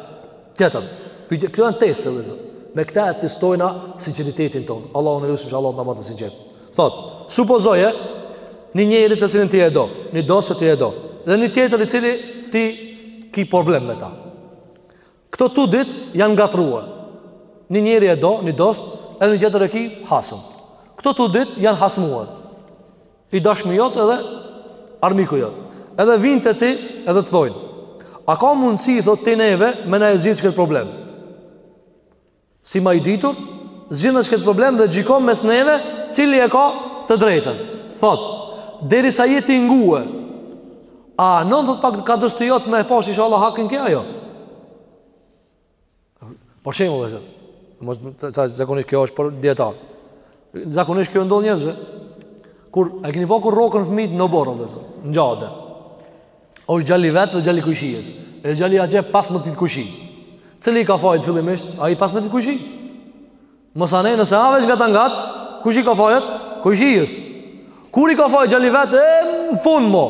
Tjetër Pytje Këto janë teste vllezër Me këta e testojna Sinqeritetin tonë Allahun e lusim që Allahu na mba sinqer Thot, supozoje një njeri të cilin ti e do, një dost ti e do, dhe një tjetër i cili ti ki problem me ta. Këto tu dit janë ngatrrue. Një njeri e do, një dost, edhe një tjetër e ki hasëm. Këto tu dit janë hasmuar. I dashmi jot edhe armiku jot. Edhe vinë te ti edhe të thojnë. A ka mundësi, thot, ti neve me na e zgjidh këtë problem? Si ma i ditur, zgjidhna këtë problem dhe gjikon mes neve cili e ka të drejtën. Thot, derisa je tu ngue, a anon thot pak ka dosti jot me e pas ishalla hakin ky a jo? Për shembull, vllezër, zakonisht kjo është për dijetarë. Zakonisht kjo ndodh njerëzve. Kur e keni pa kur rroken fëmit në oborr vllezër, në xhade. Është gjali vet dhe gjali kojshijës. E gjali atje 15 kojshi. Cili i ka fajt fillimisht? Ai 15 kojshi. Mos anë nëse a veç nga ta ngat, kush i ka fajt? Kojshijës. Kur i ka fajt gjali vet, e në fund mo.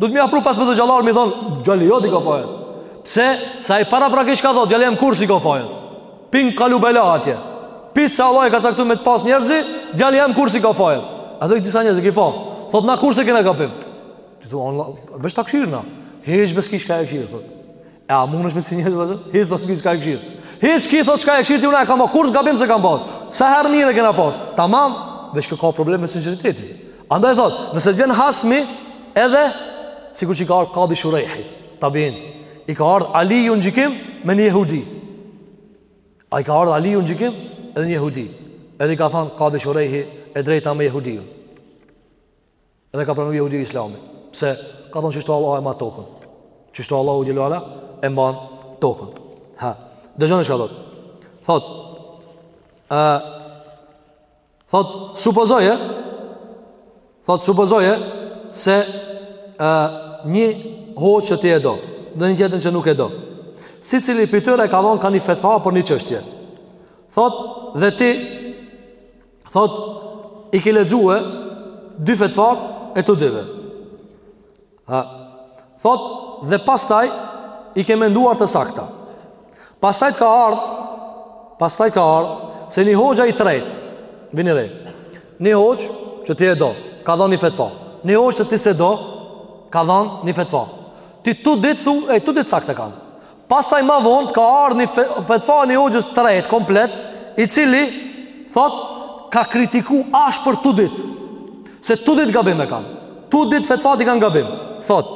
Duhet me ja pru 15 hoxhallarë, me i thonë, gjali jot i ka fajt. Pse, se ai paraprakisht ka thonë, gjali jam kurrë s'i ka fajt. Pi kalu bela atje. Pi se Allahi ka caktu me të pas njerëzi, gjali jam kurrë s'i ka fajt. Edhe disa njerëz i ki pa. Thotë, na kurrë s'e kena gabim. Ti thotë, Allah, veç ta këshirna. Hiç be s'ki çka e këshir, thotë. E a mundesh me si njerëz, vëllezër? Hiç thotë s'ki çka e kqyr. Hiç s'ki thotë çka e kqyr, ti unë e ka ma kurrë gabim s'e kam pas. Sa herë mirë e kena pas. Tamam, veç ky ka problem me sinqeritetin. Andaj thotë, nëse të vjen hasmi, edhe, sikur që i ka ardhë kadi Shurejhit, tabiin, i ka ardhë Aliu në gjykim me një jehudi. A i ka ardhë Aliu në gjykim edhe një jehudi. Edhe i ka thonë kadi Shurejhi e drejta me jehudin. Dhe ka pranu jehudi islamin. Pse? Ka thonë qështu Allahu e mba tokën. Qështu Allahu xhel-le ue ala e mban tokën. Ha. Dëgjoni çka thotë. Thotë. Uh, thotë, supozoje. Thotë, supozoje. Se uh, një hoxhë që ti e do. Dhe një tjetër që nuk e do. Secili prej tyre ka dhonë ka një fetva për një çështje. Thotë, dhe ti Thot, i ke lexue dy fetvat e të dyve. Ha. Thot, dhe pastaj i ke menduar të sakta. Pastaj të ka ardhë, pastaj të ka ardhë, se një hoxha i tretë, vini re, një hoxhë që ti e do, ka dhonë një fetva. Një hoxhë që ti s'e do, ka dhonë një fetva. Ti të dytë thu, e të dytë saktë e kanë. Pastaj ma vonë ka ardhë një fetva një hoxhës të tretë, komplet, i cili, thot, ka kritiku ashpër të dytë. Se të dytë gabim e kanë. Të dytë fetvat i kanë gabim. Thot,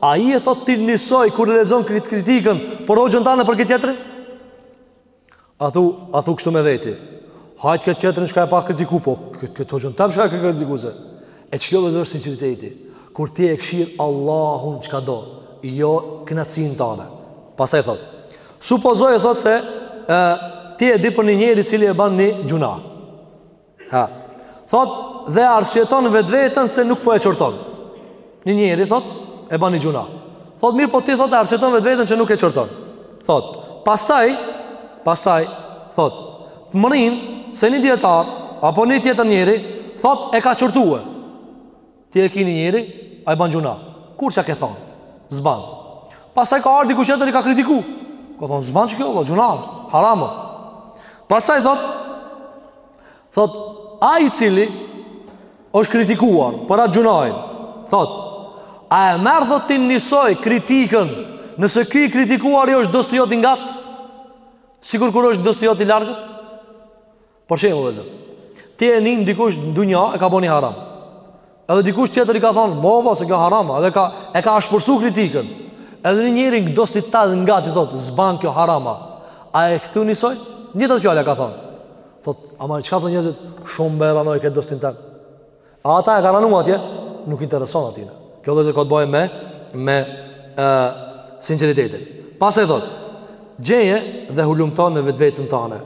a je thot ti njësoj kur e lexon kritikën për hoxhën tan e për këtë tjetrin? A thu, a thu kështu me veti. Hajt këtë tjetrin çka e pa kritiku, po këtë kët, hoxhën tam çka e ka kritiku se. E qikjo vëllezër sinqeriteti. Kur ti e kqyr Allahun çka do, jo knaqsinë tane. Pastaj thot. Supozoje thot se e, ti e di për një njeri i cili e ban një gjynah. Ha. Thot dhe e arsyeton vetveten se nuk po e qorton. Një njeri thot e ban një gjynah. Thot mirëpo ti thot e arsyeton vetveten që nuk e qorton. Thot, pastaj pastaj thot, t'mrrin se një dietar apo një tjetër njeri thot e ka qortuar. Ti e ki një njeri, ai ban gjynah. Kurrë s'ja ke thonë s'ban. Pastaj ka ardh dikush tjetër e ka kritiku. Ka thonë, s'ban qikjo, dhe gjynah, haram o. Pastaj thot, thot, ai i cili është kritikuar për atë gjynahin, thot, a e merr thot ti njësoj kritikën, nëse ky i kritikuari është dost i jot i ngatë, sikur kur është dost i jot i largët, Për shembull, vëllezër. Ti e nin dikush në dunja e ka bo një haram. Edhe dikush tjetër i ka thonë, "Mo, vlla, se kjo haram." Edhe ka e ka ashpërsu kritikën. Edhe një njeri që dostit tan ngat i thotë, "S'ban kjo haram." A e kqyr njësoj? Njëjtat fjalë ka thonë. Thot, "Ama çka thonë njerëzit? Shumë m'e ranoi këtë dostin tam." A ata e kanë anuar atje? Nuk i intereson atij. Kjo vëllezër ka të bëjë me me ë sinqeritetin. Pastaj thot, gjeje dhe hulumton në vetveten tënde.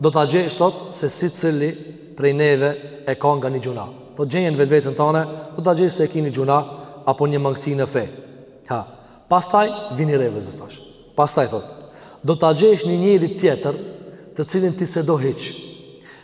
Do ta gjesh thot se secili prej neve e ka nga një gjynah. Thot gjeje në vetveten tënde, do ta gjesh se e ke ni gjynah apo një mangësi në fe. Ha. Pastaj vini re vëllezër tash. Pastaj thot, do ta gjesh një njeri tjetër të cilin ti s'e do hiç.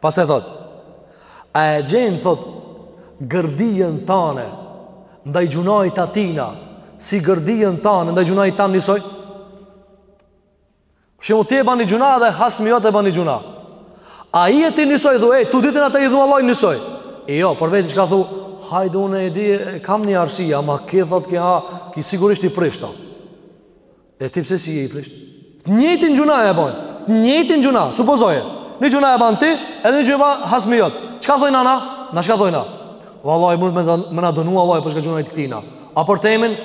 Pastaj thotë, A e gjen, thotë, gërdijën tane ndaj gjynahit t'atina, si gërdijën tane ndaj gjynahit tan njësoj? Shembull ti e ban ni gjynah dhe hasmi jot e ban ni gjynah. A je ti njësoj idhnu, e, tu e dit atë idhnu Allahu njësoj. E jo, për veti çka thu, hajde unë e di, kam një arsye, ama ky thot ky ha, ky sigurisht i prisht o. E ti pse s'je i prisht? Të njëjtin gjynah e bën. Të njëjtin gjynah, supozoje. Ni gjynah e bën ti, edhe ni gjynah hasmi jot. Çka thojna na? Na çka thojna? Vallahi mund me dënu, me na dënu Allahu për shkak gjynahit të këtina. A për temin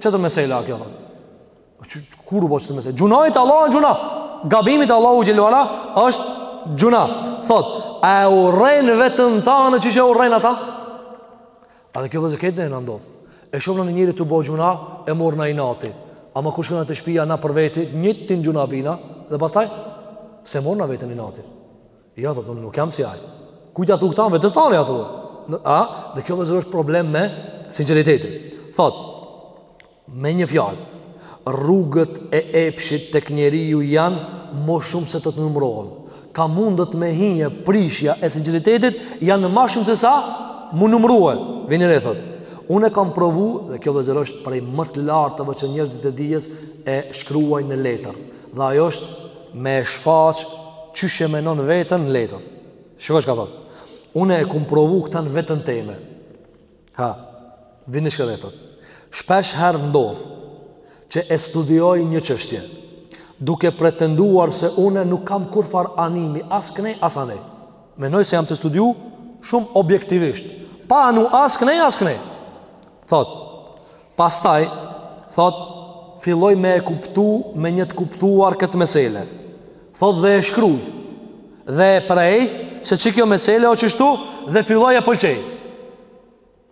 tjetër mesele kjo. Po çu kur u bë tjetër mesele? Gjynahi te Allahu gjynah. Gabimi te Allahu xhelala është gjynah. Thot, a e urren veten tane qysh e urren ata? A dhe kjo vëllezër te ne na ndodh. E shohna një njeri tu bo gjynah, e morna inati. Ama kur shkojna te shpia na për veti, njëjtin gjynah bojna, dhe pastaj, s'e morna veten inati. Ja, jo, thot nuk jam si ai. Kujt ia thu këta, vetes tane ia thu. A, dhe kjo vëllezër është problem me sinceritetin. Thotë, Me një fjalë, rrugët e epshit tek njeriu janë më shumë se të të numërohen. Ka mundet me hi prishja e sinqeritetit janë më shumë se sa mu numëru. Vini re thot. Unë e kam provu dhe kjo vëllezër është prej më të lartave që njerëzit e dijes e shkruajnë në letër. Dhe ajo është me e shfaq qysh e menon veten në letër. Shiko çka thot. Unë e kam provu këtë në veten time. Ha, vini çka dhe thot. Shpeshherë ndodh që e studioj një çështje, duke pretenduar se une nuk kam kurrfarë animi, as knej, as anej. Menoj se jam tu studiu shumë objektivisht, pa anu as knej, as knej. Thot, Pastaj, thot, filloj me e kuptu, me një të kuptuar këtë mesele. Thot dhe e shkruj, dhe e prej, se që kjo mesele o qështu, dhe filloj e pëlqej.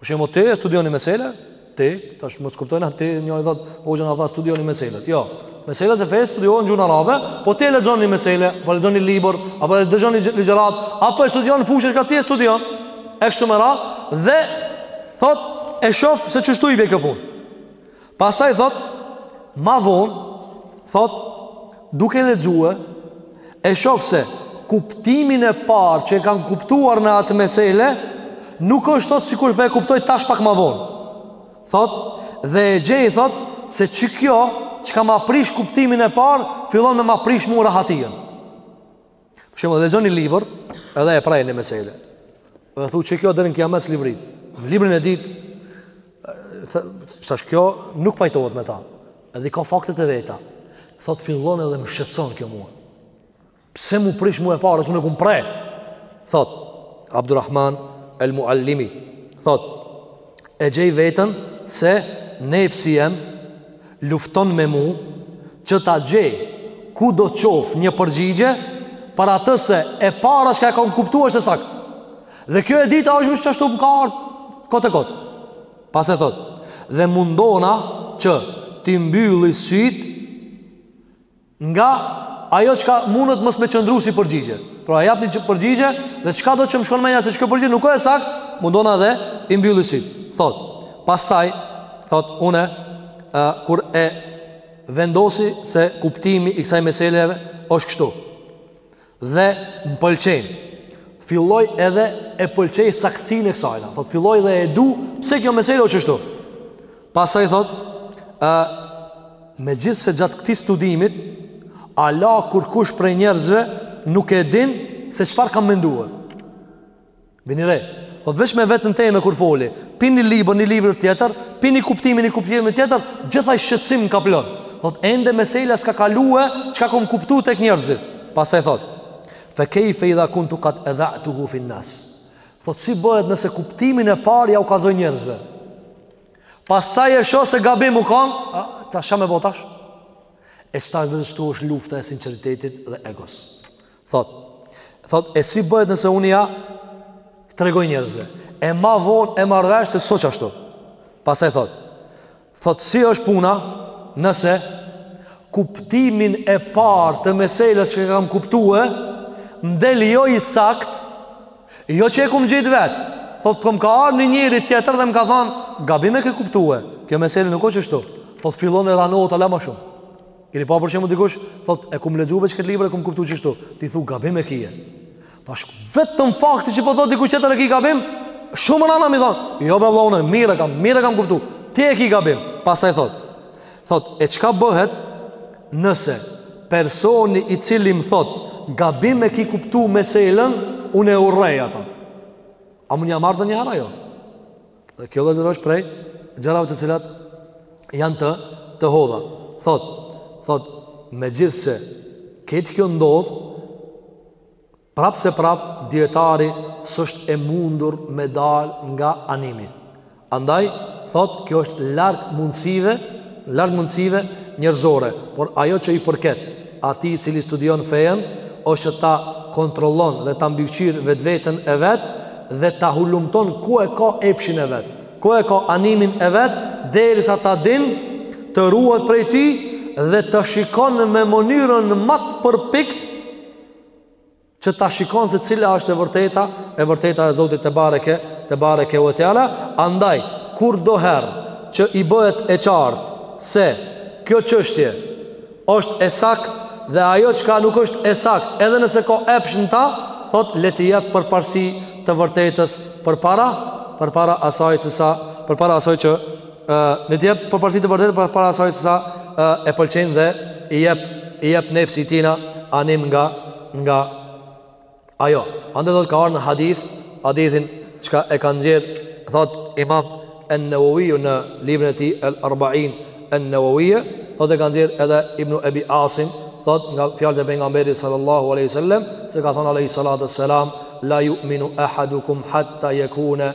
Shembull ti e studion ni mesele, ti, tash mos kuptojna ti, një e thot, o gjënë a tha studion ni mesele. Jo, meselet e fesë studiohen në gjuhën arabe, po ti e lexon ni mesele, apo lexon ni libër, apo e dëgjon ni ligjëratë, apo e studion ni fushë, ka ti e studion, e kështu me radhë, dhe Thot, e shof se qështu i bje kjo punë. Pastaj thot, ma von, thot, duke lexue, e shof se kuptimin e parë që e kam kuptuar në atë mesele, nuk është thot sikur po e kuptoj tash pak ma von. Thot, dhe e gjej thot se që kjo, çka ma prish kuptimin e parë, fillon me ma prish mu rahatijen. Për shembull, lexon ni libër, edhe e pren ni mesele. Dhe thu që kjo deri në kiamet libri. Në librin e dytë tash kjo nuk pajtohet me ta. Edhe i ka faktet e veta. Thot fillon edhe më shqetëson kjo mua. Pse m'u prish mu e para, se unë e kum pre. Thot Abdulrahman El Muallimi. Thot E gjej veten se nefsi jem lufton me mu që ta gjej kudo qoftë një përgjigje për atë se e para çka e kom kuptu është e sakt. Dhe kjo e dyta është qashtu më ka ardhë kot e kot. Pastaj thot, dhe mundona që t'i mbylli sytë Nga ajo çka mundet mos me qëndru si përgjigje. Pra i jap ni përgjigje dhe çkado që më shkon mendja se qekjo përgjigje nuk o e sakt, mundona edhe i mbylli sytë. Thot, pastaj thot unë e, kur e vendosi se kuptimi i kësaj meseleve është kështu. Dhe më pëlqen. Filloj edhe e pëlqej saktësinë e kësaj. Thot filloj dhe e du, pse kjo mesele o qështu? Pastaj thot, ë megjithëse gjatë këtij studimit, ala kurkush prej njerëzve nuk e din se çfarë kam menduar. Vini re, thot veç me veten teme kur foli, pi ni libër, një libër tjetër, pi ni kuptimi, një kuptim tjetër, gjith ai shqetsim m'kaplon. Thot ende mesela s'ka kalue, çka kom kuptu tek njerzit. Pastaj thot, fe kejfe idha kuntu kad edhatuhu fin nas. Thot, si bëhet nëse kuptimin e par jau kallzoj njerzve. Pastaj e shoh se gabim u kon, a, tash ça me bo tash? E sta e vëzështu është lufta e sinceritetit dhe egos. Thot, thot, e si bëhet nëse unë ja tregoj njerëzve. E ma vonë e marrë vesh se s'o qashtu. Pastaj thot, thot, si është puna nëse kuptimin e parë të meselës që kam kuptue, m'del jo i sakt, jo që e kum gjet vetë. Thot, po m'ka ardhë një njeri tjetër dhe më ka thonë, gabim e ke kuptue, kjo mesele nuk o qështu. Thot, fillon e ranohet ala ma shumë. Keni pa për shembull dikush thot e kum lexue qëkët libër e kum kuptu qështu. Ti thu gabim e kije. Tash vetëm fakti që po thot dikush tjetër e ki gabim, shumë rana m'i thon. Jo be vëllai, mirë e kam, mirë e kam kuptu. Ti e ki gabim. Pastaj thot. Thot e çka bëhet nëse personi i cili më thot gabim e ki kuptu meselën, unë e urrej atë. A mund ja marr edhe një her a jo? Dhe kjo vëllezër është prej gjërave të cilat janë të të holla. Thotë, thotë megjithëse këtë kjo ndodh prapëseprapë dietari s'është e mundur me dalë nga animi. Andaj thotë kjo është larg mundësive, larg mundësive njerëzore, por ajo që i përket atij i cili studion fejën, është që ta kontrollon dhe ta mbikëqyr vetveten e vet dhe ta hulumton ku e ka epshin e vet, ku e ka animin e vet, derisa ta din të ruhet prej tij dhe të shikon me mënyrën ma të përpiktë që ta shikon se cila është e vërteta, e vërteta e Zotit tebareke, tebareke ue teala, andaj, kurdoherë që i bëhet e qartë, se kjo çështje është e saktë dhe ajo çka nuk është e saktë, edhe nëse ka epsh në ta, thotë le t'i jep përparësi të vërtetës përpara, përpara asaj sesa, përpara asaj që ë le t'i jep përparësi të vërtetës përpara asaj sesa e pëlqen dhe i jep i jep nefsi i tina anim nga nga ajo andaj thotë ka ardhur në hadith hadithin çka e ka nxjerrë thotë imam an-nawawi në librin e tij al-arba'in an-nawawi thotë e ka nxjerrë edhe ibn abi asim thotë nga fjalët e pejgamberit sallallahu alaihi wasallam se ka thënë alaihi salatu wassalam la yu'minu ahadukum hatta yakuna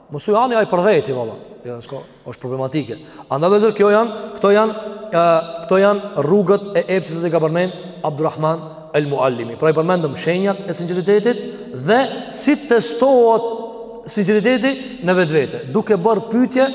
Mos u hani ai për veti valla. Jo, s'ka, është problematike. Andaj vëllezër këto janë, këto janë, e, këto janë rrugët e epshit që i ka përmend Abdulrahman El Muallimi. Pra i përmendëm shenjat e sinqeritetit dhe si testohet sinqeriteti në vetvete, duke bërë pyetje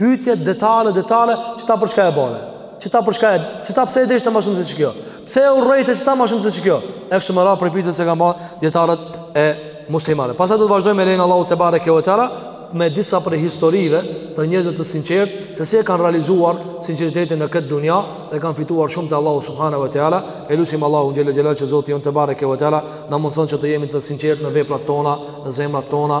Pyetje detale, detale, këta për çka e bëre? Këta për çka e, këta pse e deshte më shumë se kjo? Pse e urrejte këta më shumë se kjo? E kështu me radhë prej pyetjeve që kanë bërë dietarët e muslimanëve. Pastaj do të vazhdojmë me lejen e Allahut tebareke ve teala me disa prej historive të njerëzve të sinqertë se si e kanë realizuar sinqeritetin në këtë dunja dhe kanë fituar shumë te Allahu subhanahu wa taala e lusim Allahun xhel xhelal që zoti jonë tebareke wa taala na mundëson që të jemi të sinqertë në veprat tona në zemrat tona